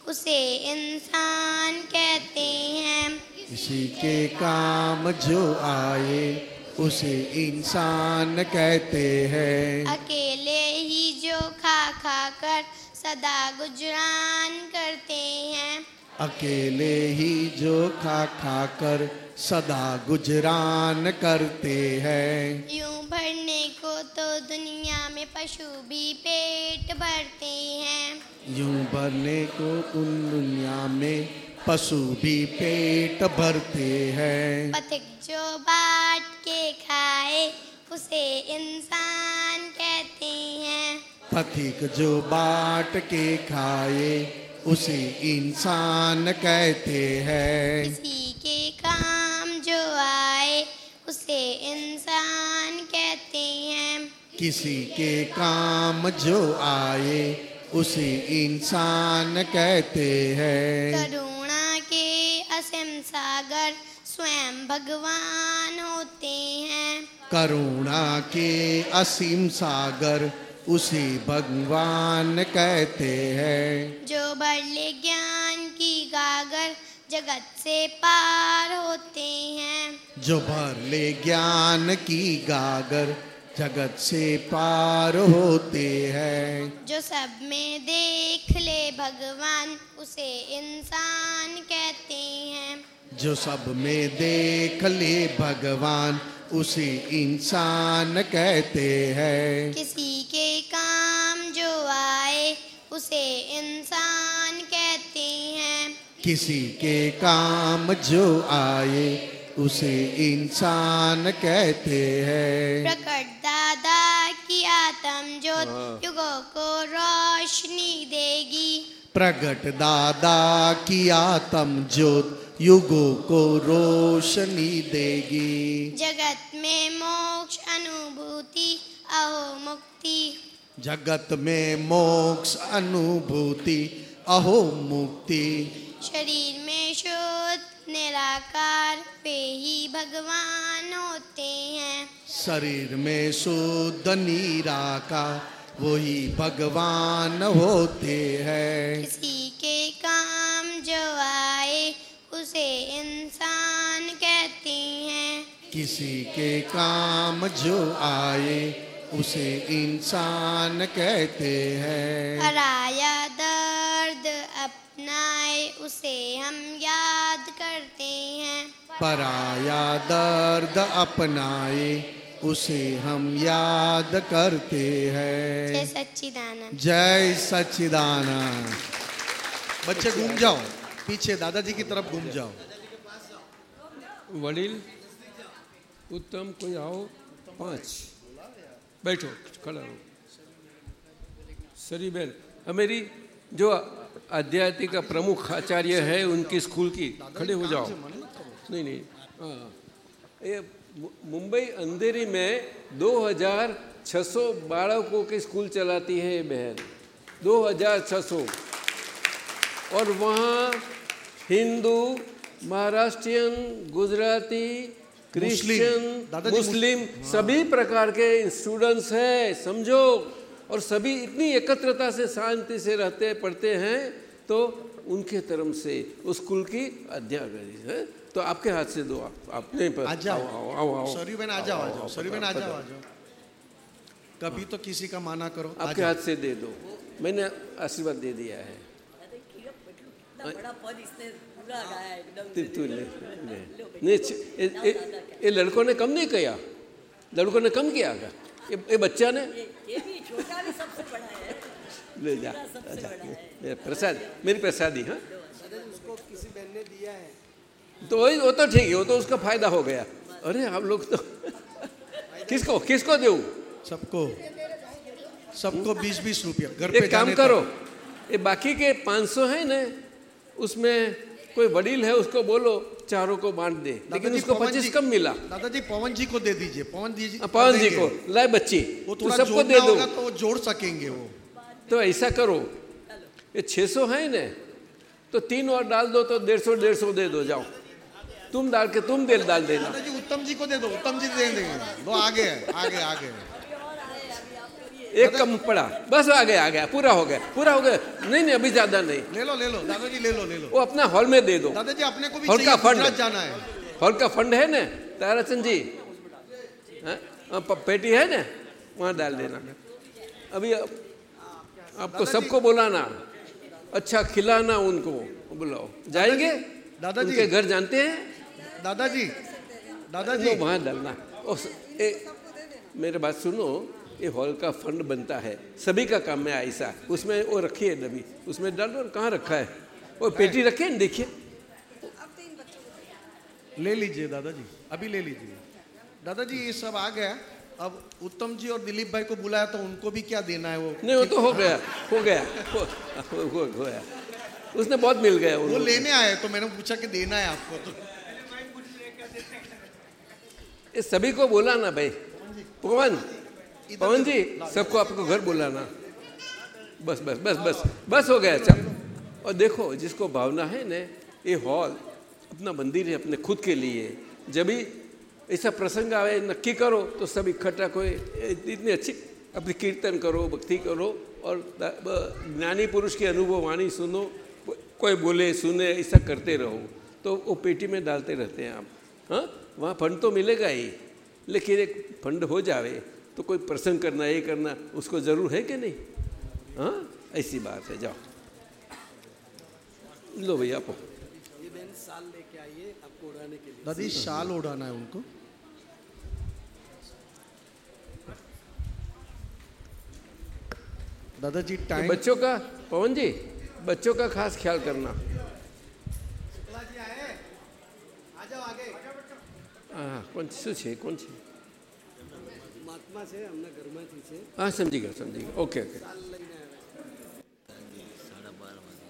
उसे इंसान कहते हैं। किसी के काम जो आए उसे इंसान कहते हैं। अकेले ही जो खा खा कर सदा गुजरान करते हैं। अकेले ही जो खा खा कर सदा गुजरान करते हैं। यूँ भरने को तो दुनिया में पशु भी पेट भरते हैं। यूँ भरने को उन दुनिया में पशु भी पेट भरते हैं। पथिक जो बाट के खाए उसे इंसान कहते हैं। पथिक जो बाट के खाए उसे इंसान कहते हैं। किसी के काम जो आए उसे इंसान कहते हैं। किसी के काम जो आए उसे इंसान कहते हैं। करुणा के असीम सागर स्वयं भगवान होते हैं। करुणा के असीम सागर उसे भगवान कहते हैं। जो बड़े ज्ञान की गागर जगत से पार होते हैं। जो भर ले ज्ञान की गागर जगत से पार होते हैं। जो सब में देख ले भगवान उसे इंसान कहते हैं। जो सब में देख ले भगवान उसे इंसान कहते हैं। किसी के काम जो आए उसे इंसान कहते हैं। किसी के काम जो आए उसे इंसान कहते हैं। प्रकट दादा की आत्म ज्योत हाँ। युगों को रोशनी देगी। प्रकट दादा की आत्म ज्योत युगों को रोशनी देगी। जगत में मोक्ष अनुभूति अहो मुक्ति। जगत में मोक्ष अनुभूति अहो मुक्ति। शरीर में शुद्ध निराकार वे ही भगवान होते हैं। शरीर में शुद्ध निराकार वही भगवान होते हैं। किसी के काम जो आए उसे इंसान कहते हैं। किसी के काम जो आए उसे इंसान कहते हैं। पराया दर्द अपनाए उसे हम याद करते हैं। पराया दर्द अपनाए उसे हम याद करते हैं। जय सच्चिदानंद। जय सच्चिदानंद। बच्चे घूम जाओ। पीछे दादाजी की तरफ़ घूम जाओ। वडील, उत्तम, कोई आओ? पाँच। बैठो, खड़ा रहो सरी बहन हमारी जो आध्यात्मिक का प्रमुख आचार्य है, उनकी स्कूल की, खड़े हो जाओ। नहीं नहीं हाँ। ये मुंबई अंधेरी में 2600 बालकों की स्कूल चलाती है ये बहन? 2600 और वहाँ हिंदू महाराष्ट्रियन गुजराती क्रिश्चियन मुस्लिम सभी प्रकार के स्टूडेंट्स हैं समझो। और सभी इतनी एकत्रता से शांति से रहते पढ़ते हैं तो उनके तरफ़ से उस स्कूल की अध्यापक है। तो आपके हाथ से दो आप अपने पर आ जाओ। आओ आओ आओ सॉरी बहन आ जाओ आ जाओ। सॉरी बहन आ जाओ आ जाओ। कभी तो किसी का माना करो आपके हाथ से दे दो। मैंने आशीर्वाद दे दिया है बड़ा पद इसने पूरा गाया एकदम तू तू ले ले नहीं ये- ये लड़कों ने कम नहीं किया? लड़कों ने कम किया क्या? ये, ये बच्चा ने? ये भी छोटा भी सबसे बड़ा है। ले जा मेरा प्रसाद मेरी प्रसादी हाँ? उसको किसी बहन ने दिया है। तो वही वो तो ठीक है वो तो उसका फ़ायदा हो गया। अरे हम लोग तो किसको किसको दे सबको। सबको बीस बीस रुपया घर पे एक काम करो ये बाकी के 500 है ना उसमें कोई वडील है उसको बोलो चारों को बांट दे। लेकिन उसको पवन 25 जी- कम मिला। दादाजी पवन जी को दे दीजिए पवन जी पवन जी को लाए बच्ची वो तो थोड़ा सबको दे दो। तो वो जोड़ सकेंगे वो। तो ऐसा करो ये 600 है ना तो तीन और डाल दो तो डेढ़ सौ डेढ़ सौ दे दो जाओ। तुम डाल के तुम दे डाल देना। दादाजी उत्तम जी को दे दो उत्तम जी दे देंगे। लो आगे है आगे आगे एक कम पड़ा। बस आ गया आ गया पूरा हो गया पूरा हो गया। नहीं नहीं अभी ज़्यादा नहीं। ले लो ले लो दादाजी ले लो ले लो। वो अपना हॉल में दे दो। दादाजी अपने को भी हॉल का फंड। जाना है। हॉल का फंड है ना ताराचंद जी? हाँ? हाँ, पेटी है ना? वहाँ डाल देना। अभी आपको सबको बुलाना। अच्छा खिलाना उनको। बुलाओ। जाएँगे? दादाजी। उनके घर जानते हैं? दादाजी दादाजी। वहाँ डालना। मेरे बात सुनो। ये हॉल का फंड बनता है। सभी का काम में ऐसा उसमें वो रखी है डब्बी उसमें डाल दो कहाँ रखा है? वो पेटी रखे ना देखिए। ले लीजिए दादाजी अभी ले लीजिए। दादाजी ये सब आ गया। अब उत्तम जी और दिलीप भाई को बुलाया तो उनको भी क्या देना है वो? नहीं वो तो हो गया हो गया हो, हो, हो, हो गया। उसने बहुत मिल गया वो लेने आए तो मैंने पूछा कि देना है आपको तो। ये सभी को बोला ना भाई। पवन पवन जी सबको आपको घर बुलाना। बस बस बस बस बस हो गया चल और देखो जिसको भावना है ना ये हॉल अपना मंदिर है अपने खुद के लिए। जब भी ऐसा प्रसंग आवे नक्की करो तो सब इकट्ठा कोई इतनी अच्छी अपनी कीर्तन करो भक्ति करो और ज्ञानी पुरुष की अनुभव वाणी सुनो कोई बोले सुने ऐसा करते रहो। तो वो पेटी में डालते रहते हैं आप। हाँ? वहाँ फंड तो मिलेगा ही लेकिन एक फंड हो जावे। तो कोई प्रसंग करना ये करना उसको ज़रूर है कि नहीं हाँ ऐसी बात है जाओ लो भैया आपको ये बहन साल लेके आई है आपको उड़ाने के लिए दादी शाल उड़ाना है उनको दादाजी तो टाइम बच्चों का पवन जी बच्चों का खास ख्याल करना હા કોણ શું છે કોણ છે હા સમજી ગયો સમજી ગયો ઓકે ઓકે સાલ લઈને આવ્યા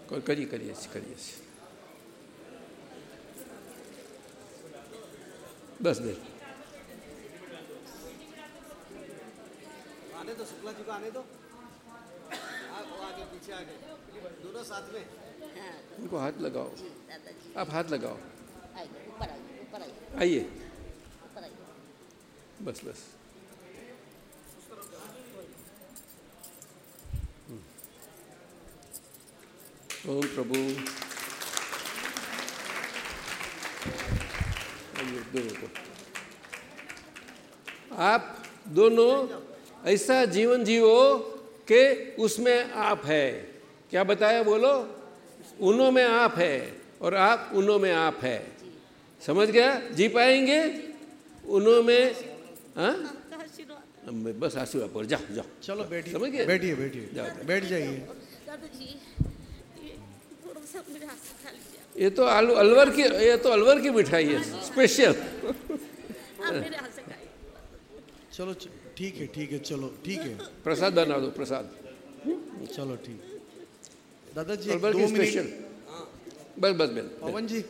કોઈ કરીએ કરીએ છીએ કરીએ છીએ બસ બેન आने दो शुक्ला जी को आने दो आ, वो आगे पीछे पीछे आ गए दोनों साथ में उनको हाथ लगाओ दादाजी आप हाथ लगाओ आइए ऊपर आइए ऊपर आइए आइए ऊपर आइए बस बस ओम प्रभु दोनों आप दोनों ऐसा जीवन जीवो कि उसमें आप है। क्या बताया बोलो? उन्हों में आप है और आप उन्हों में आप है। समझ गया? जी पाएँगे? उन्हों में हाँ? बस आशीर्वाद पर जाओ जाओ। चलो बैठिए। समझ गए? बैठिए बैठिए। बैठ जाइए दादाजी ये थोड़ा सा मेरे हाथ से खा लीजिए ये तो आलू अलवर की ये तो अलवर की मिठाई है स्पेशल आप मेरे हाथ से खाइए। चलो ठीक है ठीक है चलो ठीक है। प्रसाद बना दो प्रसाद। चलो ठीक। दादाजी अलवर की स्पेशल बस बस बस पवन जी।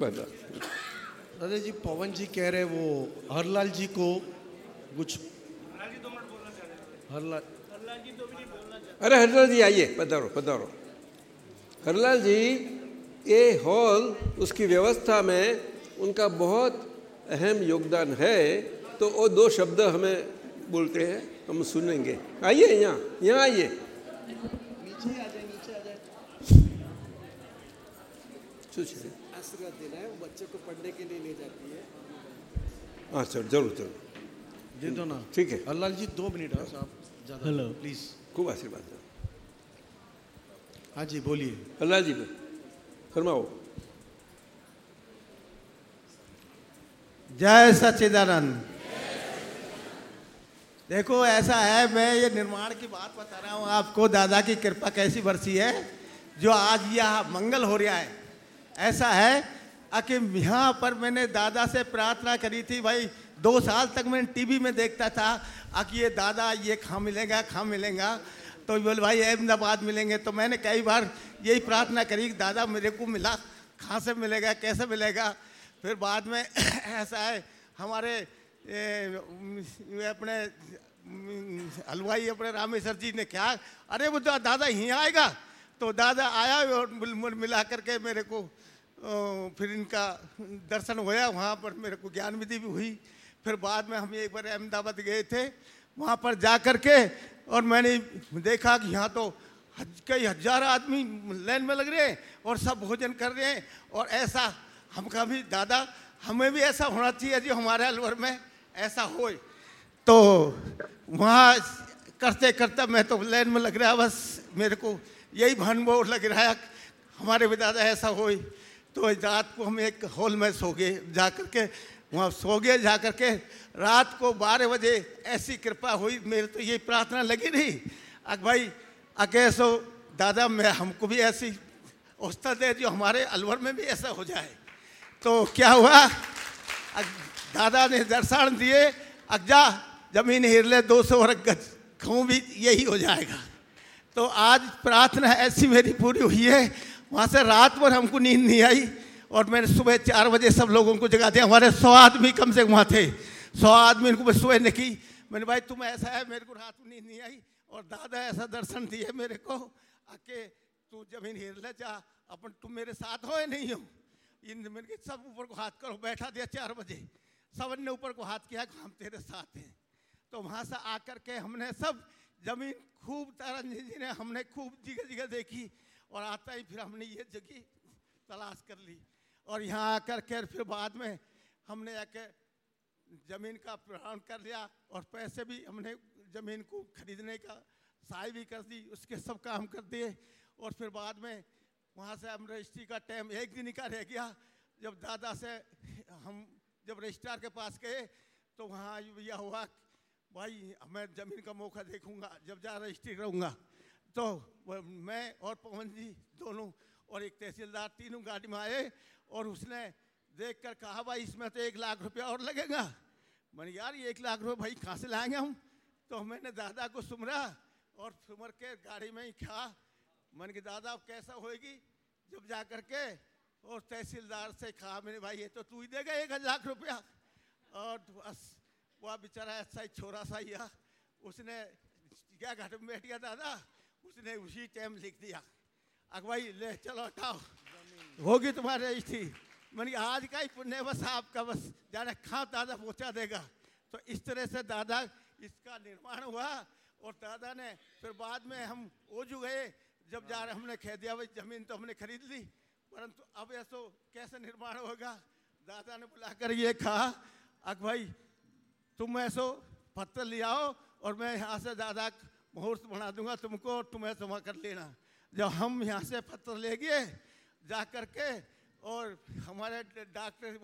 बस बस। दादाजी पवन जी कह रहे वो हरलाल जी को कुछ हरलाल अरे हरलाल जी आइए पधारो पधारो। हरलाल जी ये हॉल उसकी व्यवस्था में उनका बहुत अहम योगदान है तो वो दो शब्द हमें बोलते हैं हम सुनेंगे। आइए यहाँ यहाँ आइए। आशीर्वाद देना है वो बच्चे को पढ़ने के लिए ले जाती है। हाँ सर ज़रूर ज़रूर। दे दो ना। ठीक है। हरलाल जी दो मिनट हाँ हेलो। प्लीज़ खूब आशीर्वाद हाँ जी बोलिए। अल्लाह जी फरमाओ। जय सच्चिदानंद। देखो ऐसा है मैं ये निर्माण की बात बता रहा हूँ। आपको दादा की कृपा कैसी बरसी है जो आज यह मंगल हो रहा है। ऐसा है आ कि यहाँ पर मैंने दादा से प्रार्थना करी थी भाई दो साल तक मैंने टीवी में देखता था। आ कि ये दादा ये खा मिलेगा खा मिलेगा। तो बोले भाई अहमदाबाद मिलेंगे। तो मैंने कई बार यही प्रार्थना करी कि दादा मेरे को मिला कहाँ से मिलेगा कैसे मिलेगा? फिर बाद में ऐसा है हमारे ए, अपने हलवाई अपने रामेश्वर जी ने क्या अरे वो दादा यहीं आएगा? तो दादा आया और मिल- करके मेरे को फिर इनका दर्शन होया वहाँ पर मेरे को ज्ञान विधि भी हुई। फिर बाद में हम एक बार अहमदाबाद गए थे वहाँ पर जा करके और मैंने देखा कि यहाँ तो कई हज़ार आदमी लाइन में लग रहे हैं और सब भोजन कर रहे हैं। और ऐसा हम कभी दादा, हमें भी ऐसा होना चाहिए जो हमारे अलवर में, ऐसा हो। तो वहाँ करते करते मैं तो लाइन में लग रहा, बस मेरे को यही भानुभव लग रहा है। हमारे भी दादा ऐसा हो। तो रात को हम एक हॉल में सो गए जा करके वहाँ सो गए जा करके रात को बारह बजे ऐसी कृपा हुई, मेरे तो यही प्रार्थना लगी नहीं। अक भाई अके सो दादा, मैं हमको भी ऐसी औसत दे जो हमारे अलवर में भी ऐसा हो जाए। तो क्या हुआ? दादा ने दर्शन दिए, अग जा, ज़मीन हिर ले दो सौ वर्ग गज कहूँ भी यही हो जाएगा। तो आज प्रार्थना ऐसी मेरी पूरी हुई है, वहाँ से रात भर हमको नींद नहीं आई। और मैंने सुबह चार बजे सब लोगों को जगा दिया। हमारे सौ आदमी कम से कम वहाँ थे। सौ आदमी को मैं सुबह ने की। मैंने भाई तुम ऐसा है मेरे को रात को नींद नहीं आई। और दादा ऐसा दर्शन दिए मेरे को आके तू ज़मीन हिर ले जा। अपन तुम मेरे साथ हो या नहीं हो? इन मैंने कहा, सब ऊपर को हाथ करो। बैठा दिया चार बजे। सबने ऊपर को हाथ किया हम तेरे साथ हैं। तो वहाँ से आकर के हमने सब ज़मीन खूब तारा जी ने हमने खूब जगह जगह देखी। और आता ही फिर हमने ये जगह तलाश कर ली। और यहाँ आकर के फिर बाद में हमने आके ज़मीन का प्राण कर लिया और पैसे भी हमने ज़मीन को खरीदने का सहाय भी कर दी, उसके सब काम कर दिए। और फिर बाद में वहाँ से हम रजिस्ट्री का टाइम एक दिन का रह गया। जब दादा से हम जब रजिस्ट्रार के पास गए तो वहाँ यह हुआ, भाई, मैं ज़मीन का मौका देखूँगा, जब जा रजिस्ट्री रहूँगा। तो मैं और पवन जी दोनों और एक तहसीलदार तीनों गाड़ी में आए और उसने देख कर कहा, भाई, इसमें तो एक लाख रुपया और लगेगा। मैंने यार, ये एक लाख रुपये भाई कहाँ से लाएँगे हम? तो मैंने दादा को सुमरा और सुमर के गाड़ी में ही खा मैंने कहा, दादा, अब कैसा होएगी? जब जा कर के और तहसीलदार से कहा, मैंने भाई, ये तो तू ही देगा एक लाख रुपया। और बस, वह बेचारा ऐसा ही छोरा सा ही उसने क्या घाट में बैठ गया, दादा? उसने उसी टाइम लिख दिया। अक भाई, ले चलो हटाओ होगी तुम्हारे रजिस्ट्री मैंने, आज का ही पुण्य बस आपका, बस जाने कहाँ दादा पहुँचा देगा। तो इस तरह से दादा, इसका निर्माण हुआ और दादा ने फिर बाद में हम ओजू गए। जब जा रहे, हमने कह दिया, भाई, ज़मीन तो हमने खरीद ली, परंतु अब ऐसो कैसे निर्माण होगा? दादा ने बुलाकर ये कहा अक भाई, तुम ऐसो पत्थर ले आओ और मैं यहाँ से दादा मुहूर्त बना दूँगा तुमको और तुम ऐसा वहाँ कर लेना। जब हम यहाँ से पत्थर ले गए जा कर के और हमारे डॉक्टर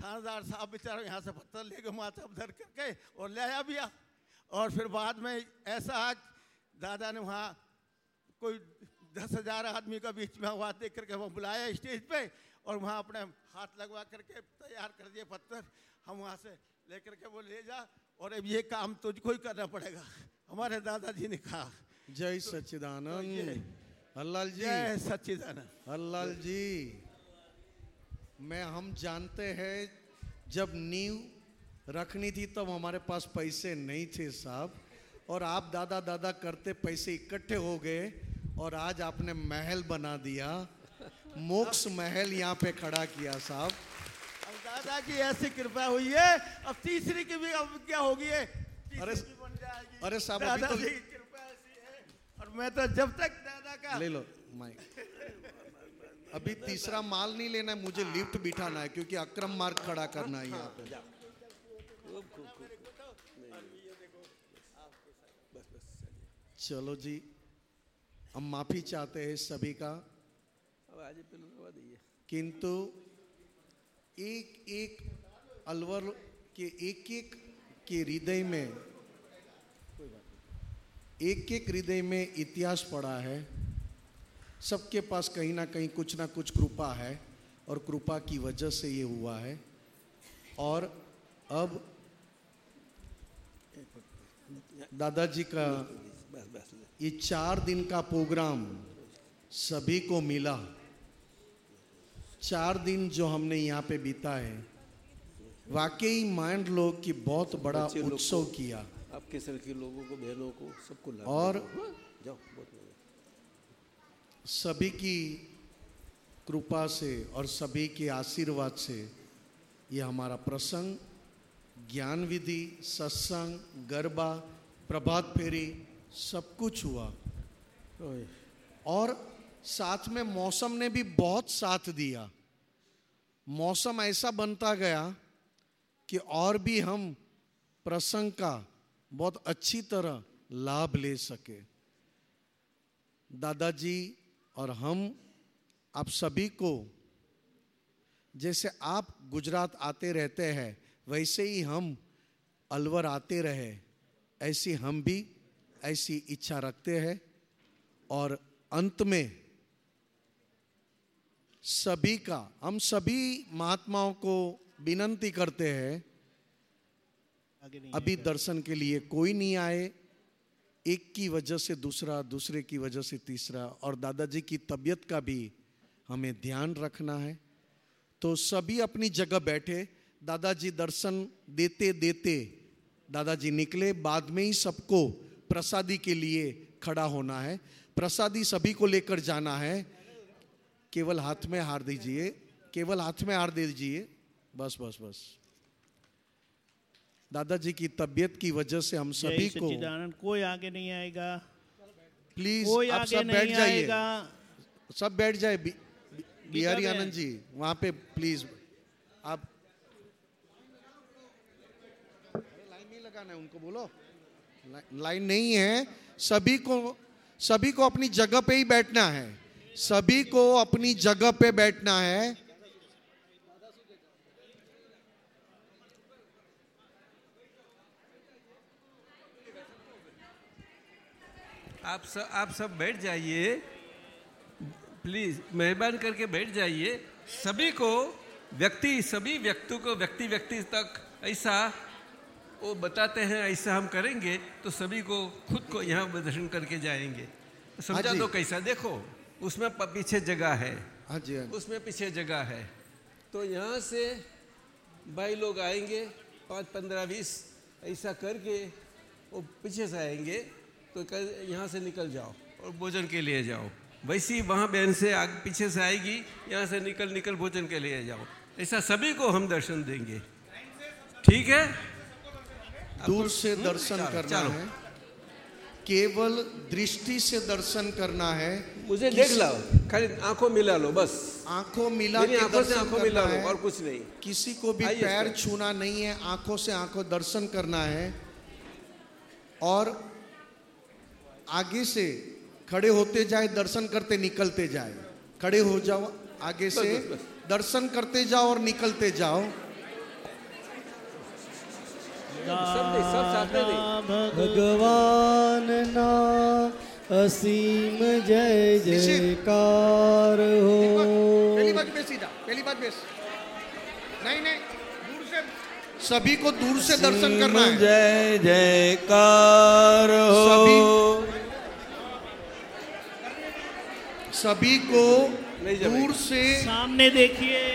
थानेदार साहब बेचारा यहाँ से पत्थर ले गए माथा धर करके और ले आया भी और फिर बाद में ऐसा आज दादा ने वहाँ कोई दस हज़ार आदमी का बीच में हुआ देख करके वहाँ बुलाया स्टेज पे और वहाँ अपने हाथ लगवा करके तैयार कर दिए पत्थर। हम वहाँ से लेकर के वो ले जा और अब ये काम तुझको ही करना पड़ेगा। हमारे दादाजी ने कहा। जय सच्चिदानंद। हल्लाल जी। जय सच्चिदानंद। हल्लाल जी। मैं हम जानते हैं जब नींव रखनी थी तब हमारे पास पैसे नहीं थे साहब। और आप दादा दादा करते पैसे इकट्ठे हो गए और आज आपने महल बना दिया। मोक्ष महल यहाँ पे खड़ा किया साहब। दादा की ऐसी कृपा हुई है। अब तीसरी की भी अब क्या होगी? अरे अरे साहब अभी तो और मैं तो जब तक दादा का ले लो माइक। अभी तीसरा माल नहीं लेना है मुझे लिफ्ट बिठाना है क्योंकि अक्रम मार्ग खड़ा करना है यहाँ पे। चलो जी हम माफ़ी चाहते हैं सभी का। किंतु एक एक अलवर के एक एक के हृदय में एक एक हृदय में इतिहास पड़ा है सबके पास कहीं ना कहीं कुछ ना कुछ कृपा है और कृपा की वजह से ये हुआ है। और अब दादाजी का ये चार दिन का प्रोग्राम सभी को मिला। चार दिन जो हमने यहाँ पे बिता है वाकई माइंड लोग कि बहुत बड़ा उत्सव किया। आपके सर के लोगों को बहनों को सबको लाभ और- जाओ बहुत सभी की कृपा से और सभी के आशीर्वाद से ये हमारा प्रसंग ज्ञान विधि सत्संग गरबा प्रभात फेरी सब कुछ हुआ। और साथ में मौसम ने भी बहुत साथ दिया। मौसम ऐसा बनता गया कि और भी हम प्रसंग का बहुत अच्छी तरह लाभ ले सके। दादाजी और हम, आप सभी को, जैसे आप गुजरात आते रहते हैं, वैसे ही हम अलवर आते रहे। ऐसी हम भी ऐसी इच्छा रखते हैं। और अंत में, सभी का, हम सभी महात्माओं को विनंती करते हैं अभी दर्शन के लिए कोई नहीं आए। एक की वजह से दूसरा दूसरे की वजह से तीसरा। और दादाजी की तबीयत का भी हमें ध्यान रखना है। तो सभी अपनी जगह बैठे। दादाजी दर्शन देते देते दादाजी निकले। बाद में ही सबको प्रसादी के लिए खड़ा होना है। प्रसादी सभी को लेकर जाना है। केवल हाथ में हार दीजिए। केवल हाथ में हार दे दीजिए। बस बस बस। दादाजी की तबीयत की वजह से हम सभी को कोई आगे नहीं आएगा। प्लीज़ कोई आप आगे सब बैठ जाइए। सब बैठ जाए बि- बि- बिहारी। आनंद जी वहाँ पे प्लीज़ आप लाइन नहीं लगाना है उनको बोलो। ला- लाइन नहीं है। सभी को सभी को अपनी जगह पे ही बैठना है। सभी को अपनी जगह पे बैठना है। आप सब आप सब बैठ जाइए। प्लीज़ मेहरबान करके बैठ जाइए। सभी को व्यक्ति सभी व्यक्ति को व्यक्ति व्यक्ति तक ऐसा वो बताते हैं ऐसा हम करेंगे तो सभी को खुद को यहाँ दर्शन करके जाएँगे। समझा जी। दो कैसा? देखो उसमें पीछे जगह है। हाँ हाँ जी। उसमें पीछे जगह है। तो यहाँ से भाई लोग आएँगे पाँच पंद्रह बीस ऐसा करके वो पीछे से आएँगे। तो यहाँ से निकल जाओ। और भोजन के लिए जाओ। वैसी वहाँ बहन से आग पीछे से आएगी यहाँ से निकल निकल भोजन के लिए जाओ। ऐसा सभी को हम दर्शन देंगे। ठीक है? दूर से दर्शन करना है। केवल दृष्टि से दर्शन करना है मुझे देख लो खाली आँखों मिला लो बस। आँखों मिला के आँखों से आँखों करना मिला लो है। और कुछ नहीं। किसी को भी पैर छूना नहीं है आँखों से आँखों दर्शन करना है। और आगे से खड़े होते जाए दर्शन करते निकलते जाए। खड़े हो जाओ आगे बस, से बस, बस। दर्शन करते जाओ और निकलते जाओ। सब नहीं सब साथ में नहीं। भगवान ना असीम जय जयकार हो। पहली बात बेस सीधा पहली बात बेस। नहीं नहीं दूर से। सभी को दूर से दर्शन करना है। जय जयकार हो। सभी को दूर से सामने देखिए।